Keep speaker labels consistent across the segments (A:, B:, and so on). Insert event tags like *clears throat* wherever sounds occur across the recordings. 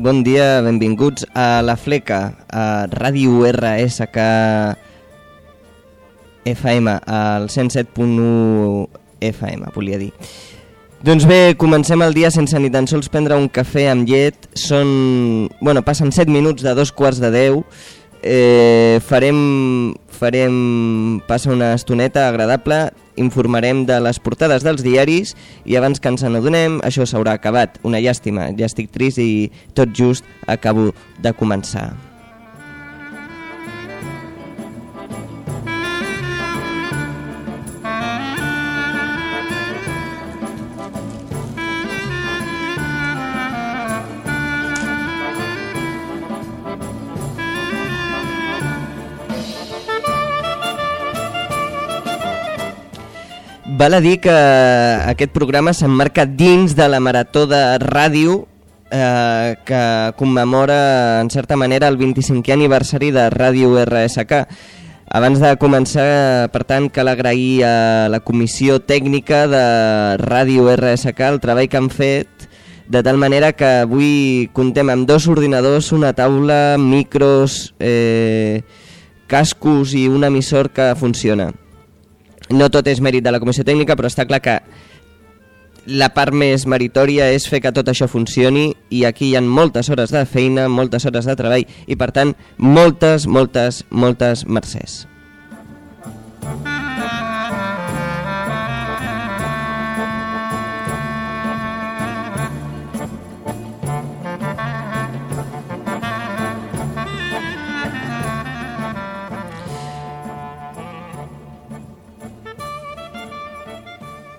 A: bon dia, benvinguts a La Fleca, a Ràdio RSK FM, al 107.1 FM, volia dir. Doncs bé, comencem el dia sense ni tan sols prendre un cafè amb llet. Són... Bueno, passen 7 minuts de dos quarts de 10. Eh, farem, farem... Passa una estoneta agradable informarem de les portades dels diaris i abans que ens n'adonem això s'haurà acabat. Una llàstima, ja estic trist i tot just acabo de començar. Val a dir que aquest programa s'emmarca dins de la marató de ràdio eh, que commemora en certa manera el 25è aniversari de Ràdio RSK. Abans de començar, per tant, cal agrair a la comissió tècnica de Ràdio RSK el treball que han fet de tal manera que avui contem amb dos ordinadors, una taula, micros, eh, cascos i un emissor que funciona. No tot és mèrit de la comissió tècnica, però està clar que la part més meritòria és fer que tot això funcioni i aquí hi ha moltes hores de feina, moltes hores de treball i per tant moltes, moltes, moltes mercès.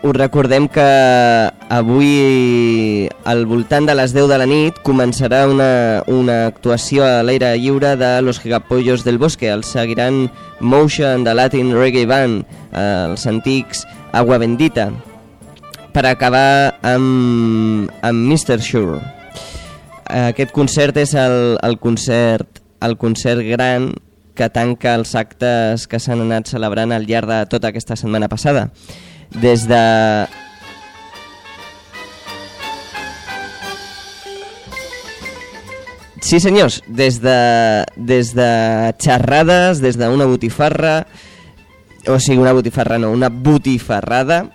A: Us recordem que avui al voltant de les 10 de la nit començarà una, una actuació a l'aire lliure de Los Gigapollos del Bosque. Els seguiran Motion de Latin Reggae Band, eh, els antics Agua Bendita, per acabar amb, amb Mr. Sure. Aquest concert és el, el concert el concert gran que tanca els actes que s'han anat celebrant al llarg de tota aquesta setmana passada des de... Sí senyors, des de, des de xerrades, des d'una botifarra, o sigui una botifarra no, una botifarrada,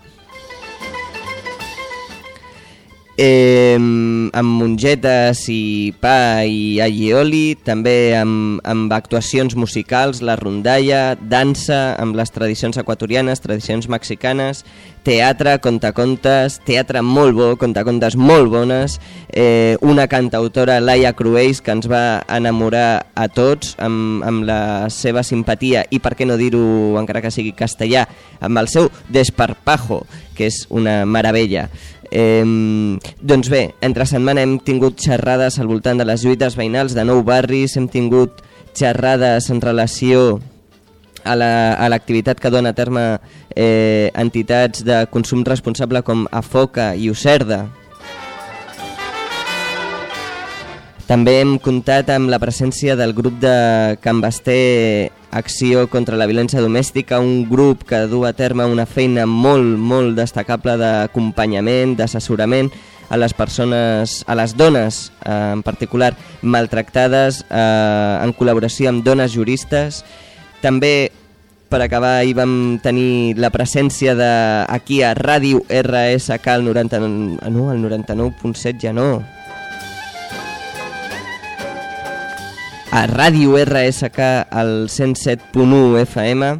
A: eh, amb mongetes i pa i allioli, també amb, amb actuacions musicals, la rondalla, dansa, amb les tradicions equatorianes, tradicions mexicanes, teatre, contacontes, teatre molt bo, contacontes molt bones, eh, una cantautora, Laia Cruells, que ens va enamorar a tots amb, amb la seva simpatia i, per què no dir-ho, encara que sigui castellà, amb el seu desparpajo, que és una meravella. Eh, doncs bé, entre setmana hem tingut xerrades al voltant de les lluites veïnals de nou barris, hem tingut xerrades en relació a l'activitat la, que dona a terme eh, entitats de consum responsable com Afoca i Ucerda. També hem comptat amb la presència del grup de Can Basté Acció contra la violència domèstica, un grup que du a terme una feina molt, molt destacable d'acompanyament, d'assessorament a les persones, a les dones eh, en particular maltractades eh, en col·laboració amb dones juristes. També per acabar ahir vam tenir la presència de aquí a Ràdio RSK al 99, no, el 99.7 ja no, a Ràdio RSK al 107.1 FM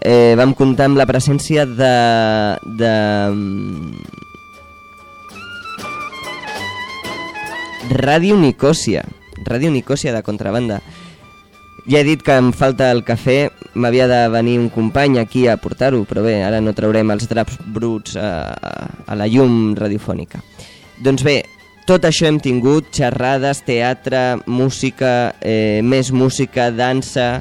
A: eh, vam comptar amb la presència de, de Ràdio Nicòsia Ràdio Nicòsia de contrabanda. Ja he dit que em falta el cafè m'havia de venir un company aquí a portar-ho però bé, ara no traurem els draps bruts a, a, a la llum radiofònica. Doncs bé, tot això hem tingut, xerrades, teatre, música, eh, més música, dansa,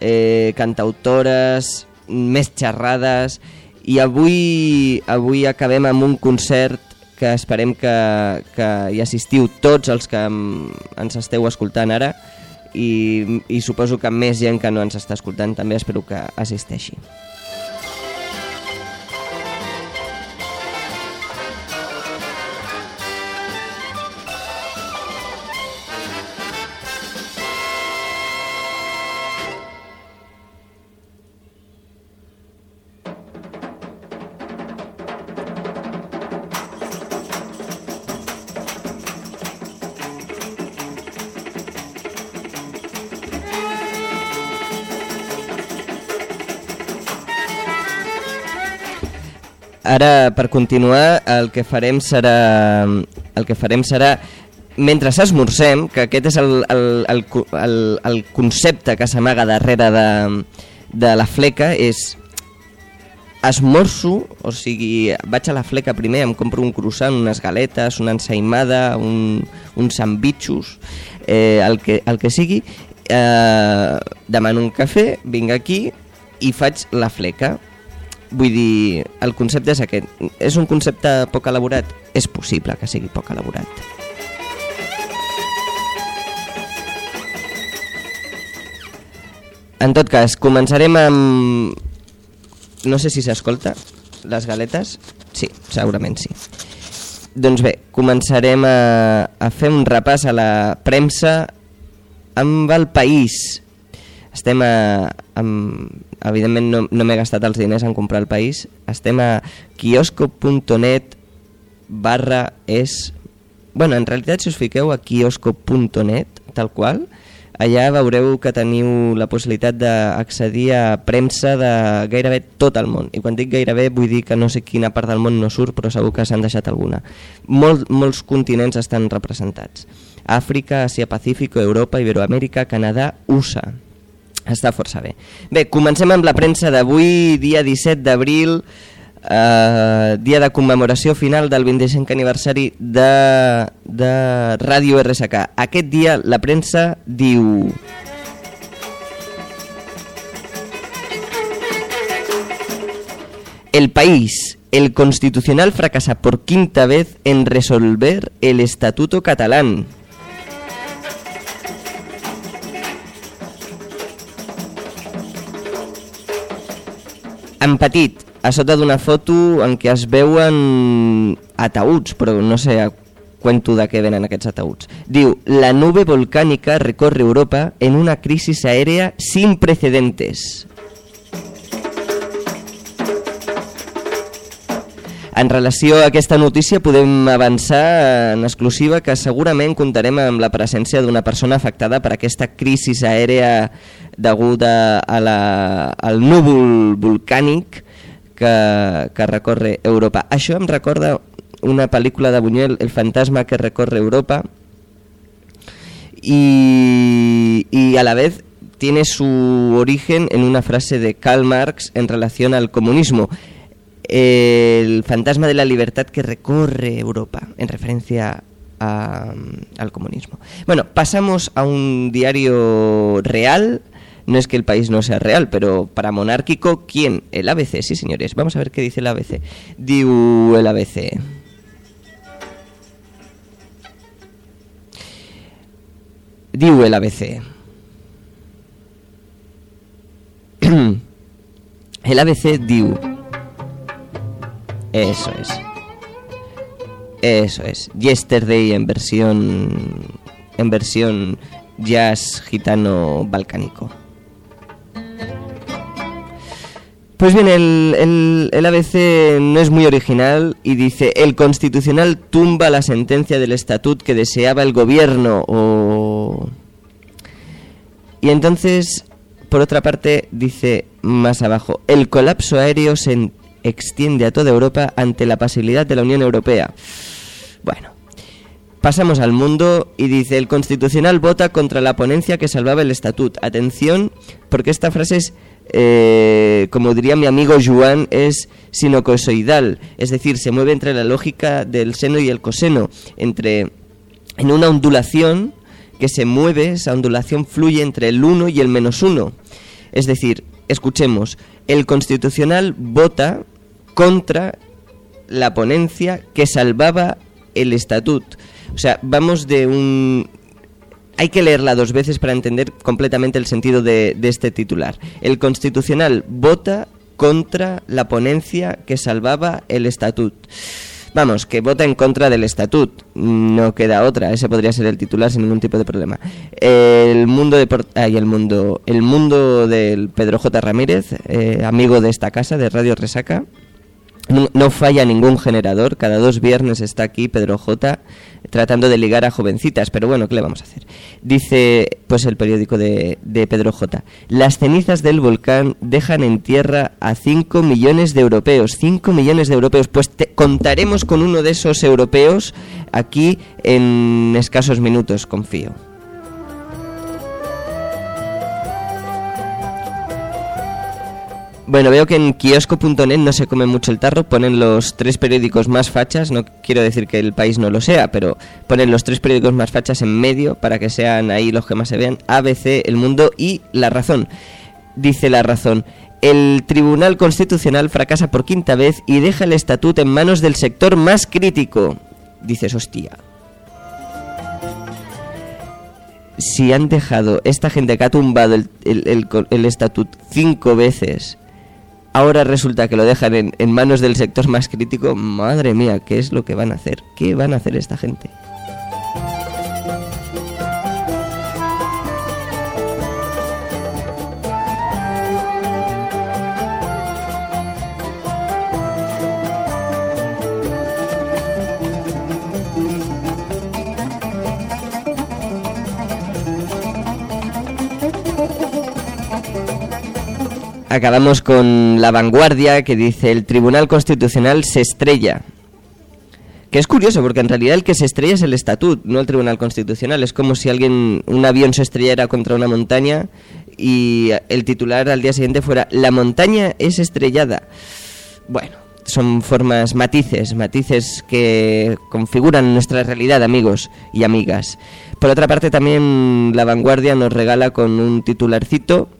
A: eh, cantautores, més xerrades i avui, avui acabem amb un concert que esperem que, que hi assistiu tots els que ens esteu escoltant ara i, i suposo que més gent que no ens està escoltant també espero que assisteixi. Ara, per continuar, el que farem serà... El que farem serà mentre esmorzem, que aquest és el, el, el, el, el concepte que s'amaga darrere de, de la fleca, és esmorzo, o sigui, vaig a la fleca primer, em compro un croissant, unes galetes, una ensaïmada, un, uns sandvitxos, eh, el, que, el que sigui, eh, demano un cafè, vinc aquí i faig la fleca. Vull dir, el concepte és aquest. És un concepte poc elaborat? És possible que sigui poc elaborat. En tot cas, començarem amb... No sé si s'escolta, les galetes. Sí, segurament sí. Doncs bé, començarem a, a fer un repàs a la premsa amb el país. Estem a... Amb, evidentment no, no m'he gastat els diners en comprar el país. Estem a kiosco.net barra és... Bueno, en realitat si us fiqueu a kiosco.net, tal qual, allà veureu que teniu la possibilitat d'accedir a premsa de gairebé tot el món. I quan dic gairebé vull dir que no sé quina part del món no surt, però segur que s'han deixat alguna. Molt, molts continents estan representats. Àfrica, Àsia Pacífico, Europa, Iberoamèrica, Canadà, USA. Està força bé. Bé, comencem amb la premsa d'avui, dia 17 d'abril, eh, dia de commemoració final del 25 aniversari de, de Ràdio RSK. Aquest dia la premsa diu... El país, el constitucional fracasa por quinta vez en resolver el estatuto catalán. En petit, a sota d'una foto en què es veuen ataüts, però no sé a cuento de què venen aquests ataüts. Diu, la nube volcànica recorre Europa en una crisi aèrea sin precedentes. En relació a aquesta notícia podem avançar en exclusiva que segurament comptarem amb la presència d'una persona afectada per aquesta crisi aèrea deguda a la, al núvol volcànic que, que recorre Europa. Això em recorda una pel·lícula de Buñuel, El fantasma que recorre Europa, y, y a la vez tiene su origen en una frase de Karl Marx en relación al comunismo. El fantasma de la libertad que recorre Europa, en referencia al comunismo. Bueno, pasamos a un diario real no es que el país no sea real, pero para monárquico, ¿quién? El ABC, sí señores. Vamos a ver qué dice el ABC. Diu el ABC. Diu el ABC. *clears throat* el ABC diu. Eso es. Eso es. Yesterday en versión en versión jazz gitano balcánico. Pues bien, el, el, ABC no es muy original y dice, el Constitucional tumba la sentencia del estatut que deseaba el gobierno o... Y entonces, por otra parte, dice más abajo, el colapso aéreo se extiende a toda Europa ante la pasibilidad de la Unión Europea. Bueno, pasamos al mundo y dice, el Constitucional vota contra la ponencia que salvaba el estatut. Atención, porque esta frase es eh, como diría mi amigo Juan, es sinocosoidal, es decir, se mueve entre la lógica del seno y el coseno, entre en una ondulación que se mueve, esa ondulación fluye entre el 1 y el menos 1. Es decir, escuchemos, el constitucional vota contra la ponencia que salvaba el estatut. O sea, vamos de un hay que leerla dos veces para entender completamente el sentido de, este titular. El Constitucional vota contra la ponencia que salvaba el estatut. Vamos, que vota en contra del estatut, no queda otra, ese podría ser el titular sin ningún tipo de problema. El mundo de ay, el mundo, el mundo del Pedro J. Ramírez, eh, amigo de esta casa de Radio Resaca, no, falla ningún generador, cada dos viernes está aquí Pedro J tratando de ligar a jovencitas, pero bueno, ¿qué le vamos a hacer? Dice, pues el periódico de, Pedro J. Las cenizas del volcán dejan en tierra a 5 millones de europeos, 5 millones de europeos, pues contaremos con uno de esos europeos aquí en escasos minutos, confío. Bueno, veo que en kiosco.net no se come mucho el tarro, ponen los tres periódicos más fachas, no quiero decir que el país no lo sea, pero ponen los tres periódicos más fachas en medio para que sean ahí los que más se vean, ABC, El Mundo y La Razón. Dice La Razón, el Tribunal Constitucional fracasa por quinta vez y deja el estatuto en manos del sector más crítico. Dices, hostia. Si han dejado, esta gente que ha tumbado el, el estatuto cinco veces ahora resulta que lo dejan en, manos del sector más crítico, madre mía, ¿qué es lo que van a hacer? ¿Qué van a hacer esta gente? Acabamos con la vanguardia que dice el Tribunal Constitucional se estrella. Que es curioso, porque en realidad el que se estrella es el estatut, no el Tribunal Constitucional. Es como si alguien, un avión se estrellara contra una montaña y el titular al día siguiente fuera La montaña es estrellada. Bueno, son formas, matices, matices que configuran nuestra realidad, amigos y amigas. Por otra parte, también La Vanguardia nos regala con un titularcito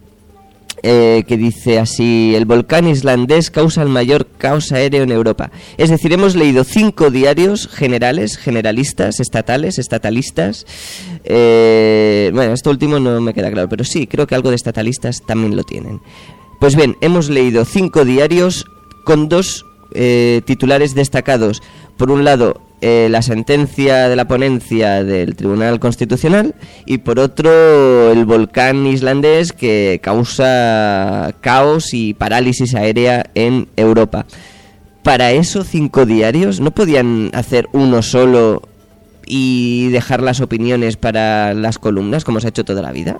A: eh, que dice así, el volcán islandés causa el mayor caos aéreo en Europa. Es decir, hemos leído cinco diarios generales, generalistas, estatales, estatalistas. Eh, bueno, esto último no me queda claro, pero sí, creo que algo de estatalistas también lo tienen. Pues bien, hemos leído cinco diarios con dos eh, titulares destacados. Por un lado, eh, la sentencia de la ponencia del Tribunal Constitucional y por otro el volcán islandés que causa caos y parálisis aérea en Europa. Para eso cinco diarios no podían hacer uno solo y dejar las opiniones para las columnas como se ha hecho toda la vida.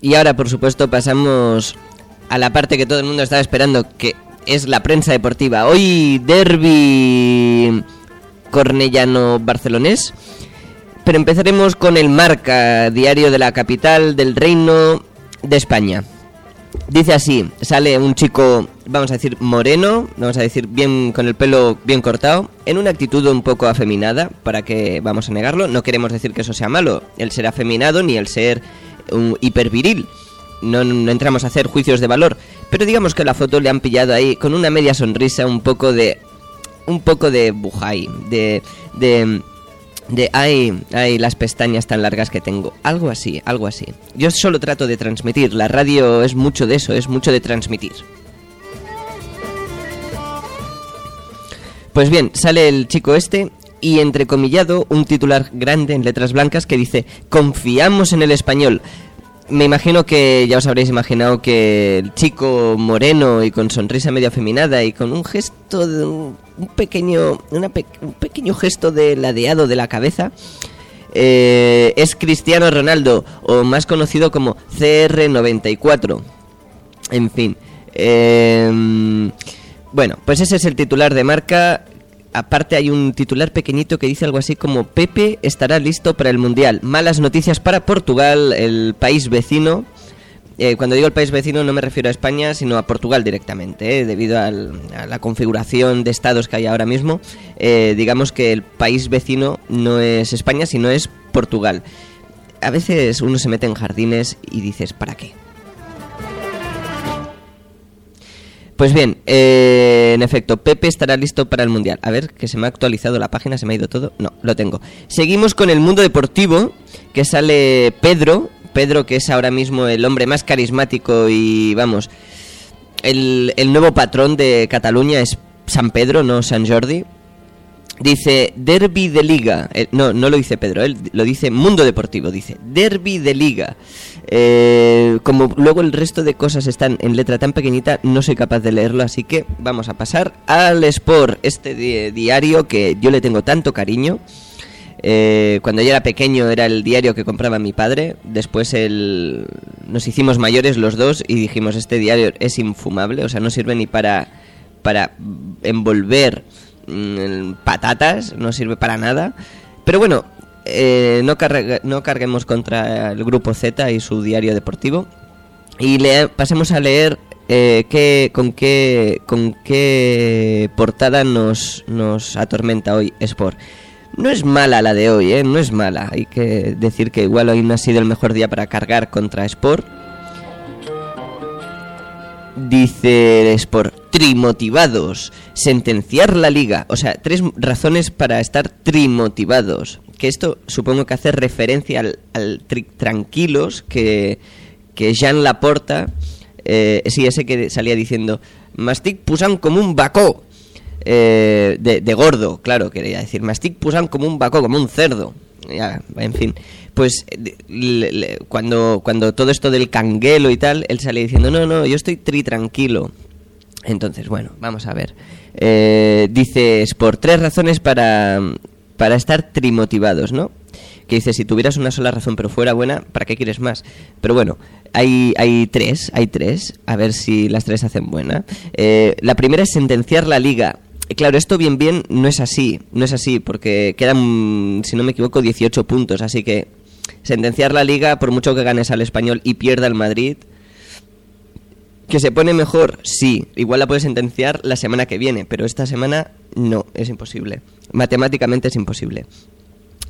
A: Y ahora, por supuesto, pasamos a la parte que todo el mundo estaba esperando, que es la prensa deportiva. Hoy derby cornellano-barcelonés. Pero empezaremos con el Marca, diario de la capital del Reino de España. Dice así, sale un chico, vamos a decir, moreno, vamos a decir, bien con el pelo bien cortado, en una actitud un poco afeminada, para que vamos a negarlo, no queremos decir que eso sea malo, el ser afeminado ni el ser un hiperviril. No, no entramos a hacer juicios de valor, pero digamos que la foto le han pillado ahí con una media sonrisa, un poco de un poco de bujay, de de de ay, ay, las pestañas tan largas que tengo. Algo así, algo así. Yo solo trato de transmitir. La radio es mucho de eso, es mucho de transmitir. Pues bien, sale el chico este y entrecomillado un titular grande en letras blancas que dice confiamos en el español. Me imagino que ya os habréis imaginado que el chico moreno y con sonrisa medio afeminada y con un gesto de un, pequeño un pequeño gesto de ladeado de la cabeza eh, es Cristiano Ronaldo o más conocido como CR94. En fin. Em, bueno, pues ese es el titular de marca aparte hay un titular pequeñito que dice algo así como Pepe estará listo para el Mundial. Malas noticias para Portugal, el país vecino. Eh, cuando digo el país vecino no me refiero a España, sino a Portugal directamente, eh, debido a la configuración de estados que hay ahora mismo. Eh, digamos que el país vecino no es España, sino es Portugal. A veces uno se mete en jardines y dices, ¿para qué? Pues bien, en efecto, Pepe estará listo para el Mundial. A ver, que se me ha actualizado la página, se me ha ido todo. No, lo tengo. Seguimos con el mundo deportivo, que sale Pedro, Pedro, que es ahora mismo el hombre más carismático y, vamos, el, nuevo patrón de Cataluña es San Pedro, no San Jordi. Dice Derby de Liga. Eh, no, no lo dice Pedro, él lo dice Mundo Deportivo. Dice Derby de Liga. Eh, como luego el resto de cosas están en letra tan pequeñita, no soy capaz de leerlo, así que vamos a pasar al Sport, este diario que yo le tengo tanto cariño. Eh, cuando yo era pequeño era el diario que compraba mi padre. Después el... nos hicimos mayores los dos y dijimos este diario es infumable, o sea, no sirve ni para, para envolver mm, patatas, no sirve para nada. Pero bueno, eh, no, no carguemos contra el grupo Z y su diario deportivo. Y pasemos a leer eh, qué, con, qué, con qué portada nos, nos atormenta hoy Sport. No es mala la de hoy, ¿eh? No es mala. Hay que decir que igual hoy no ha sido el mejor día para cargar contra Sport. Dice Sport, trimotivados, sentenciar la liga. O sea, tres razones para estar trimotivados. Que esto supongo que hace referencia al, tranquilos que, que Jean Laporta, eh, sí, ese que salía diciendo, Mastic pusan como un bacó. Eh, de, gordo, claro, quería decir. Mastic pusan como un vaco, como un cerdo. Ya, en fin. Pues cuando, cuando todo esto del canguelo y tal, él sale diciendo, no, no, yo estoy tri tranquilo. Entonces, bueno, vamos a ver. Eh, dices, por tres razones para, para estar trimotivados, ¿no? Que dice, si tuvieras una sola razón pero fuera buena, ¿para qué quieres más? Pero bueno, hay, hay tres, hay tres, a ver si las tres hacen buena. Eh, la primera es sentenciar la liga Claro, esto bien bien no es así, no es así, porque quedan, si no me equivoco, 18 puntos, así que sentenciar la liga, por mucho que ganes al español y pierda el Madrid, que se pone mejor, sí, igual la puedes sentenciar la semana que viene, pero esta semana no, es imposible, matemáticamente es imposible.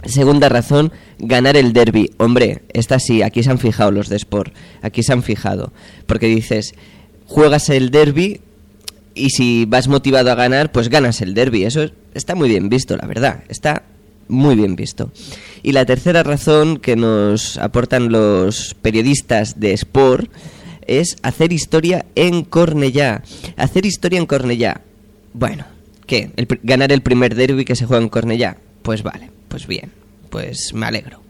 A: Segunda razón, ganar el derby. Hombre, esta sí, aquí se han fijado los de Sport, aquí se han fijado, porque dices, juegas el derby y si vas motivado a ganar, pues ganas el derby. Eso está muy bien visto, la verdad. Está muy bien visto. Y la tercera razón que nos aportan los periodistas de Sport es hacer historia en Cornellá. Hacer historia en Cornellá. Bueno, ¿qué? ¿Ganar el primer derby que se juega en Cornellá? Pues vale, pues bien, pues me alegro.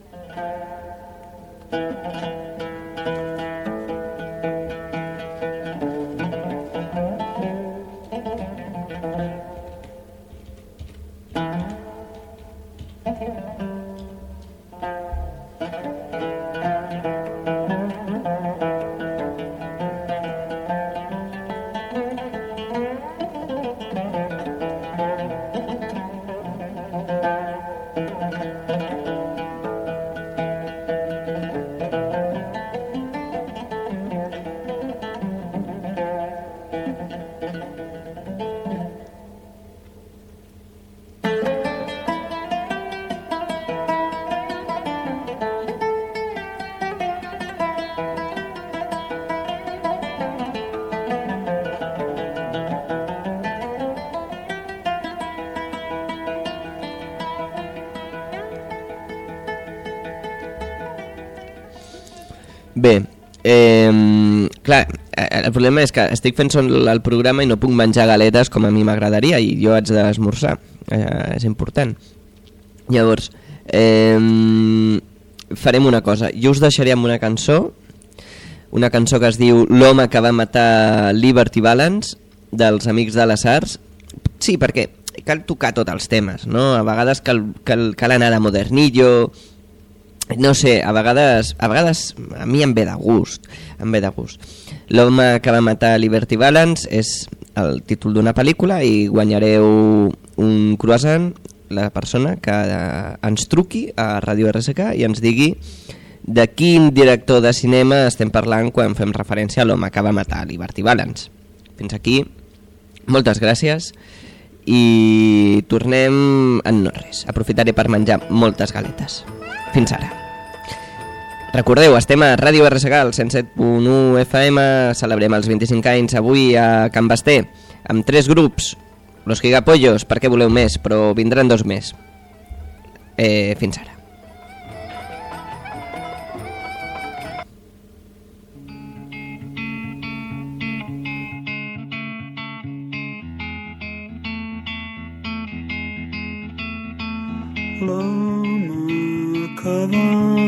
A: Música el problema és que estic fent sol el programa i no puc menjar galetes com a mi m'agradaria i jo haig d'esmorzar, eh, és important. Llavors, eh, farem una cosa, jo us deixaré amb una cançó, una cançó que es diu L'home que va matar Liberty Balance, dels Amics de les Arts. Sí, perquè cal tocar tots els temes, no? A vegades cal, cal, cal anar de modernillo, no sé, a vegades, a vegades a mi em ve de gust, em ve de gust. L'home que va matar Liberty Balance és el títol d'una pel·lícula i guanyareu un croissant la persona que eh, ens truqui a Ràdio RSK i ens digui de quin director de cinema estem parlant quan fem referència a l'home que va matar Liberty Balance. Fins aquí, moltes gràcies i tornem en no res. Aprofitaré per menjar moltes galetes. Fins ara. Recordeu, estem a Ràdio RSK, al 107.1 FM, celebrem els 25 anys avui a Can Basté, amb tres grups, Los Gigapollos, per què voleu més, però vindran dos més. Eh, fins ara.
B: L'home que va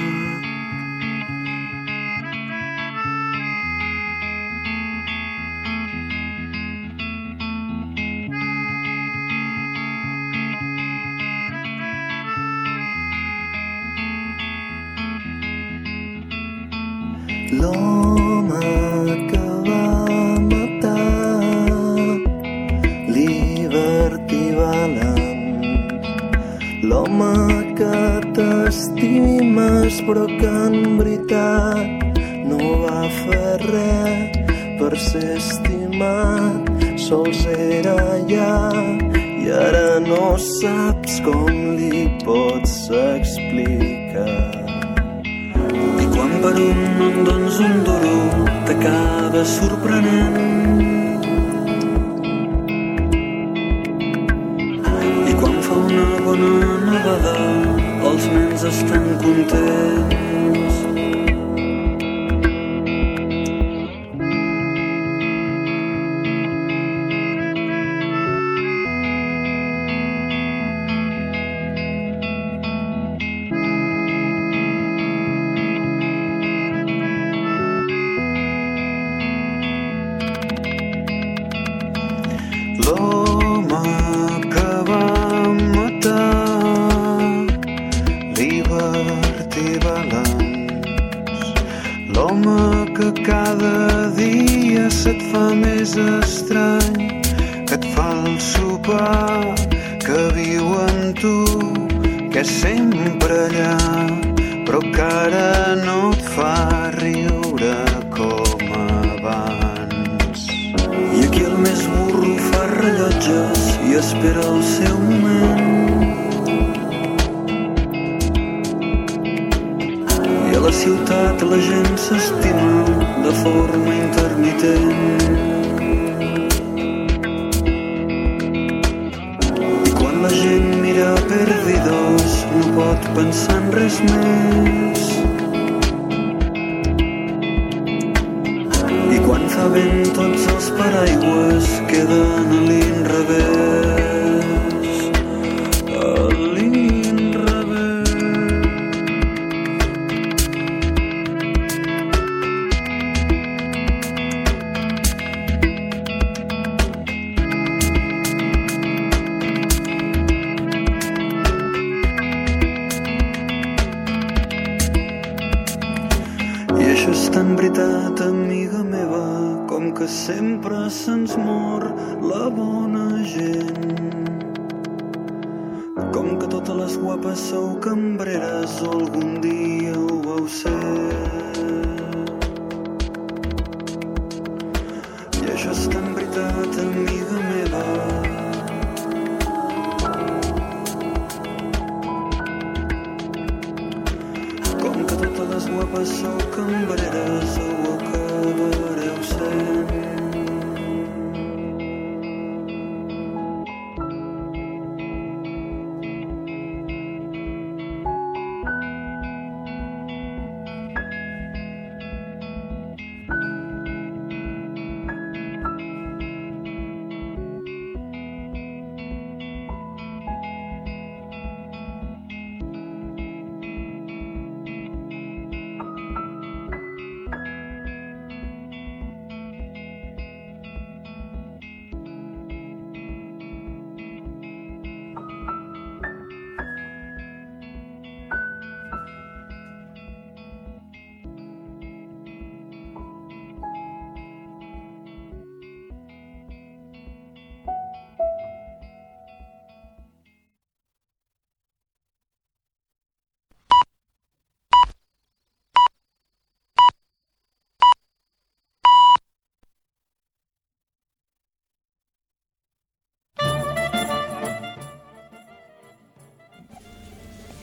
B: Matar però que en veritat no va fer res per ser estimat sols era allà i ara no saps com li pots explicar per un dones un duro t'acaba sorprenent. I quan fa una bona nevada els nens estan contents això és tan veritat, amiga meva, com que sempre se'ns mor la bona gent. Com que totes les guapes sou cambreres algun dia ho vau ser. was so convertido.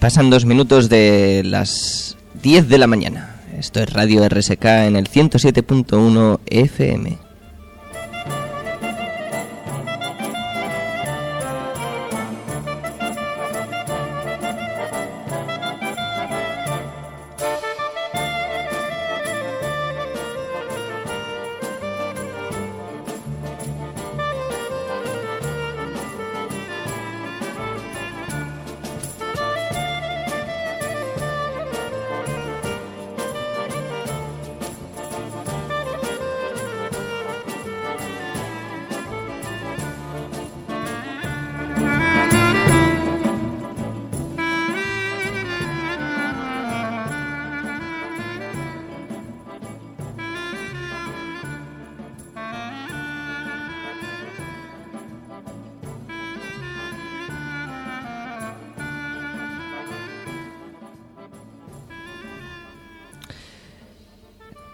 A: Pasan dos minutos de las 10 de la mañana. Esto es Radio RSK en el 107.1 FM.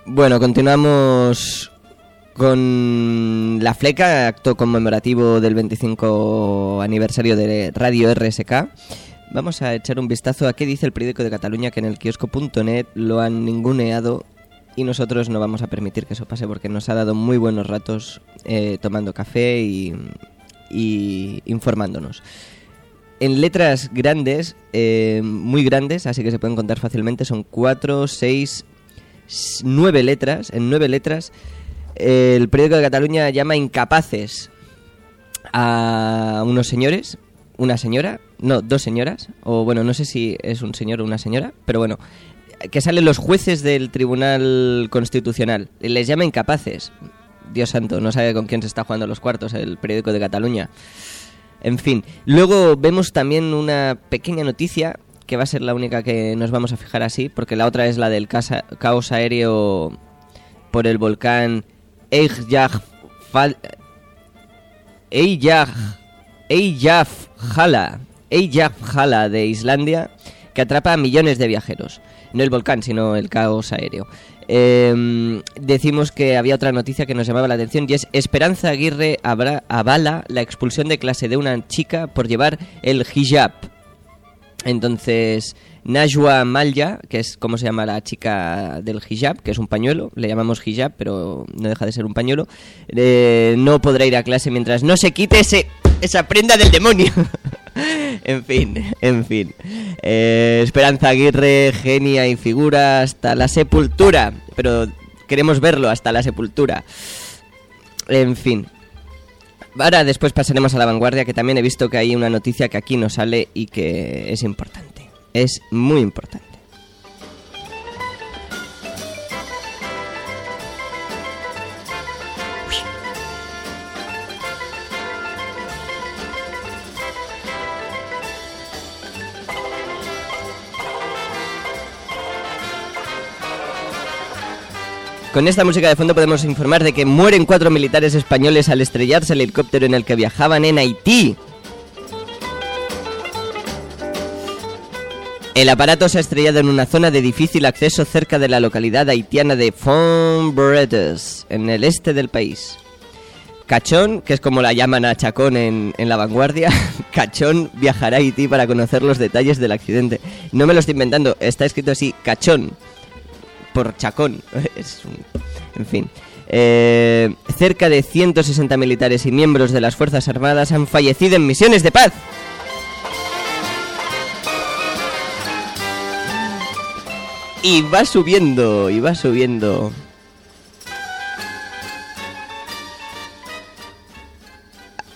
A: Bueno, continuamos con La Fleca, acto conmemorativo del 25 aniversario de Radio RSK. Vamos a echar un vistazo a qué dice el periódico de Cataluña que en el kiosco.net lo han ninguneado y nosotros no vamos a permitir que eso pase porque nos ha dado muy buenos ratos eh, tomando café y, y informándonos. En letras grandes, eh, muy grandes, así que se pueden contar fácilmente, son 4, 6, nueve letras, en nueve letras, el periódico de Cataluña llama incapaces a unos señores, una señora, no, dos señoras, o bueno, no sé si es un señor o una señora, pero bueno, que salen los jueces del Tribunal Constitucional, les llama incapaces. Dios santo, no sabe con quién se está jugando los cuartos el periódico de Cataluña. En fin, luego vemos también una pequeña noticia que va a ser la única que nos vamos a fijar así, porque la otra es la del caos aéreo por el volcán Eyjafjalla, de Islandia, que atrapa a millones de viajeros. No el volcán, sino el caos aéreo. Em, decimos que había otra noticia que nos llamaba la atención y es Esperanza Aguirre avala la expulsión de clase de una chica por llevar el hijab. Entonces, Najwa Malya, que es como se llama la chica del hijab, que es un pañuelo, le llamamos hijab, pero no deja de ser un pañuelo, eh, no podrá ir a clase mientras no se quite ese, esa prenda del demonio. *laughs* en fin, en fin. Eh, Esperanza Aguirre, genia y figura hasta la sepultura, pero queremos verlo hasta la sepultura. En fin, Ahora después pasaremos a la vanguardia, que también he visto que hay una noticia que aquí no sale y que es importante. Es muy importante. Con esta música de fondo podemos informar de que mueren cuatro militares españoles al estrellarse el helicóptero en el que viajaban en Haití. El aparato se ha estrellado en una zona de difícil acceso cerca de la localidad haitiana de Fontbredes, en el este del país. Cachón, que es como la llaman a Chacón en, en, la vanguardia, *laughs* Cachón viajará a Haití para conocer los detalles del accidente. No me lo estoy inventando, está escrito así, Cachón por Chacón. *laughs* En fin. Eh, cerca de 160 militares y miembros de las Fuerzas Armadas han fallecido en misiones de paz. Y va subiendo, y va subiendo.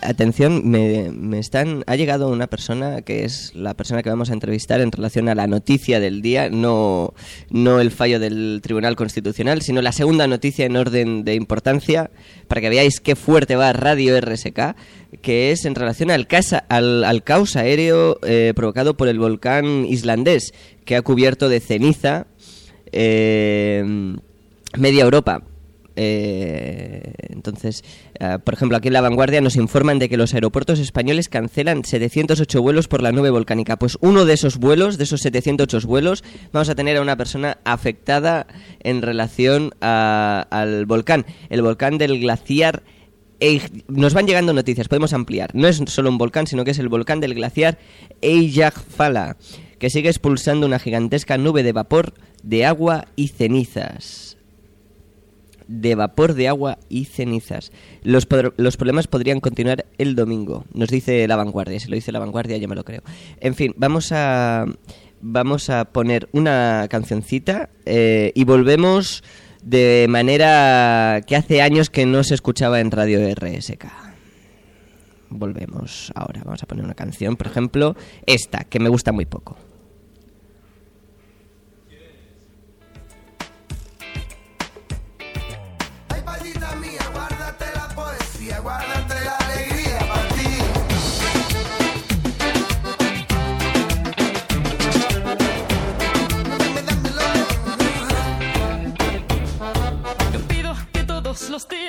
A: Atención, me, están, ha llegado una persona que es la persona que vamos a entrevistar en relación a la noticia del día, no, no el fallo del Tribunal Constitucional, sino la segunda noticia en orden de importancia, para que veáis qué fuerte va Radio RSK, que es en relación al, casa, al, caos aéreo eh, provocado por el volcán islandés, que ha cubierto de ceniza eh, media Europa. Eh, entonces, eh, por ejemplo, aquí en La Vanguardia nos informan de que los aeropuertos españoles cancelan 708 vuelos por la nube volcánica. Pues uno de esos vuelos, de esos 708 vuelos, vamos a tener a una persona afectada en relación al volcán. El volcán del glaciar nos van llegando noticias, podemos ampliar. No es solo un volcán, sino que es el volcán del glaciar Eyjafjalla que sigue expulsando una gigantesca nube de vapor, de agua y cenizas. De vapor de agua y cenizas. Los, los problemas podrían continuar el domingo, nos dice la vanguardia. Si lo dice la vanguardia, yo me lo creo. En fin, vamos a, vamos a poner una cancioncita eh, y volvemos de manera que hace años que no se escuchaba en Radio RSK. Volvemos ahora. Vamos a poner una canción, por ejemplo, esta, que me gusta muy poco.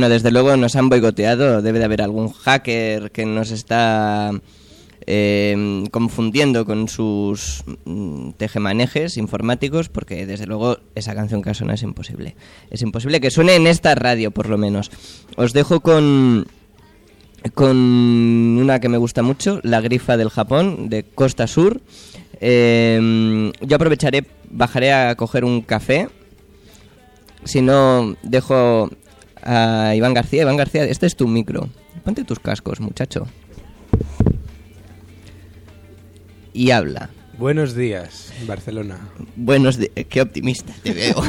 A: Bueno, desde luego nos han boicoteado. Debe de haber algún hacker que nos está eh, confundiendo con sus mm, tejemanejes informáticos, porque desde luego esa canción que suena es imposible. Es imposible que suene en esta radio, por lo menos. Os dejo con con una que me gusta mucho, La Grifa del Japón, de Costa Sur. Eh, yo aprovecharé, bajaré a coger un café. Si no, dejo a Iván García. Iván García, este es tu micro. Ponte tus cascos, muchacho. Y habla.
C: Buenos días, Barcelona.
A: Buenos días. Qué optimista te veo.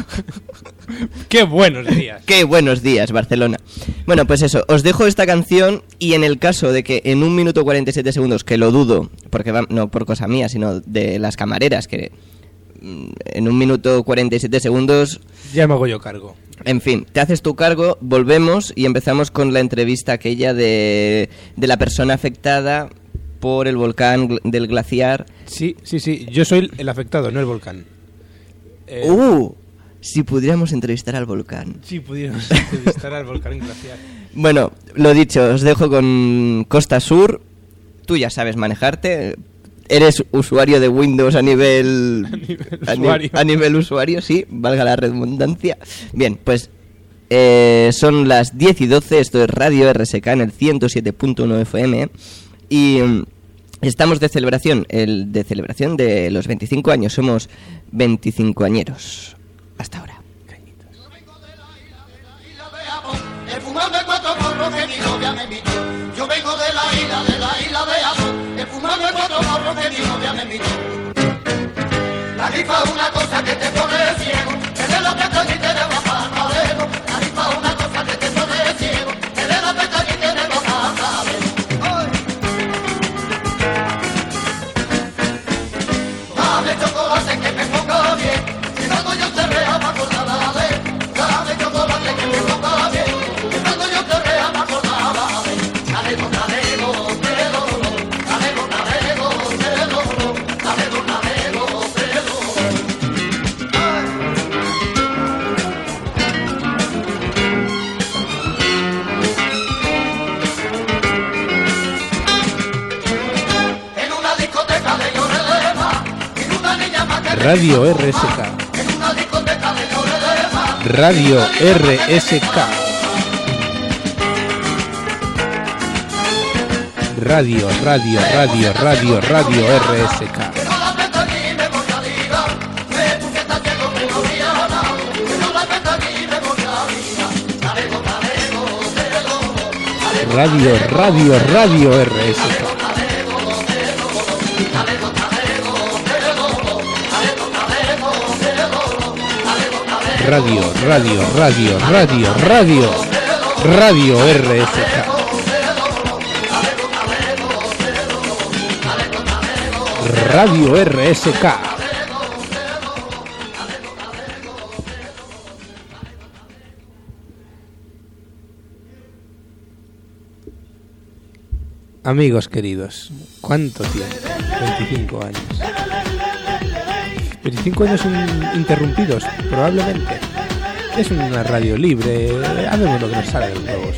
A: *laughs*
C: ¡Qué buenos días!
A: Qué buenos días, Barcelona. Bueno, pues eso, os dejo esta canción y en el caso de que en un minuto 47 segundos, que lo dudo, porque va, no por cosa mía, sino de las camareras, que en un minuto 47 segundos,
C: Ya me hago yo cargo.
A: en fin, te haces tu cargo, volvemos y empezamos con la entrevista aquella de, de la persona afectada por el volcán del glaciar.
C: Sí, sí, sí. Yo soy el afectado, no el volcán. Eh,
A: ¡Uh! Si pudiéramos entrevistar al volcán.
C: Sí, pudiéramos *laughs* entrevistar al volcán glaciar.
A: Bueno, lo dicho, os dejo con Costa Sur. Tú ya sabes manejarte. Eres usuario de Windows a nivel... *laughs*
C: A nivel
A: ni-
C: usuario.
A: a nivel usuario, sí, valga la redundancia. Bien, pues eh, son las 10 y 12, esto es Radio RSK en el 107.1 FM y mm, estamos de celebración, el de celebración de los 25 años, somos 25 añeros. Hasta ahora.
D: El
E: mi novia me invitó. La rifa es una cosa
C: Radio RSK. Radio RSK. Radio, radio, radio, radio, radio RSK.
E: Pero la pestaña y
C: Radio, radio, radio, radio, radio. Radio RSK. Radio RSK. Amigos queridos, ¿cuánto tiempo? 25 años. 25 años in- interrumpidos, probablemente. Es una radio libre, hacemos lo que nos sale de los huevos.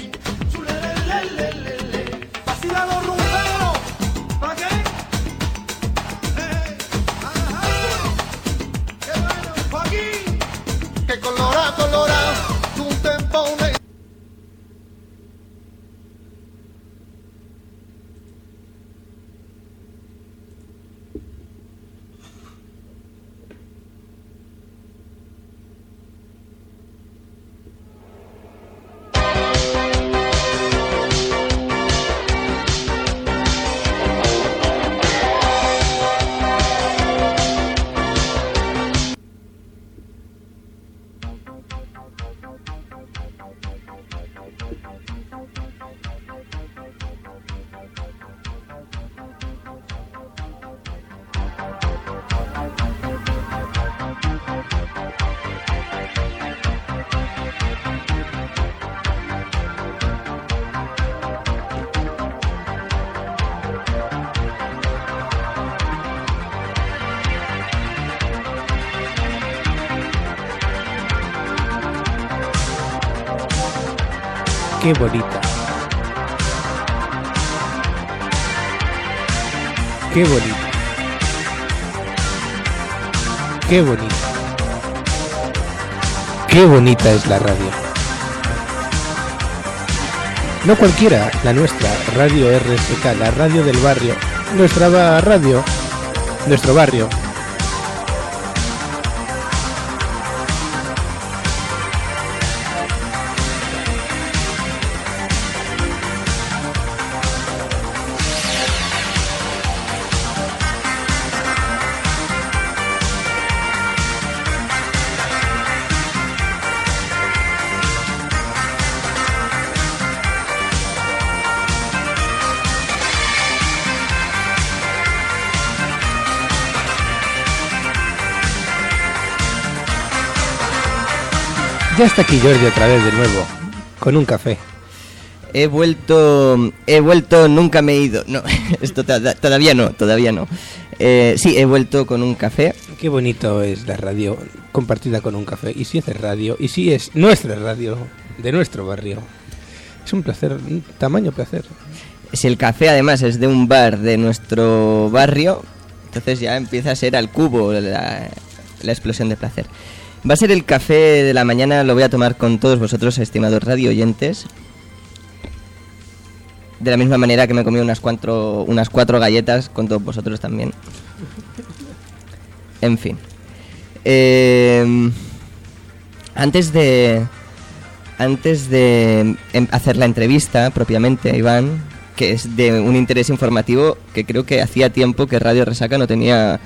C: Qué bonita. Qué bonita. Qué bonita. Qué bonita es la radio. No cualquiera, la nuestra, Radio RSK, la radio del barrio. Nuestra radio, nuestro barrio. Ya está aquí Jordi otra vez de nuevo, con un café.
A: He vuelto, he vuelto, nunca me he ido. No, *laughs* esto to- todavía no, todavía no. Eh, sí, he vuelto con un café.
C: Qué bonito es la radio compartida con un café. Y si es radio, y si es nuestra radio, de nuestro barrio. Es un placer, un tamaño placer.
A: Si el café además es de un bar de nuestro barrio, entonces ya empieza a ser al cubo la, la explosión de placer. Va a ser el café de la mañana, lo voy a tomar con todos vosotros, estimados radio oyentes. De la misma manera que me comido unas cuatro, unas cuatro galletas con todos vosotros también. En fin. Eh, antes de, antes de em, hacer la entrevista propiamente a Iván, que es de un interés informativo que creo que hacía tiempo que Radio Resaca no tenía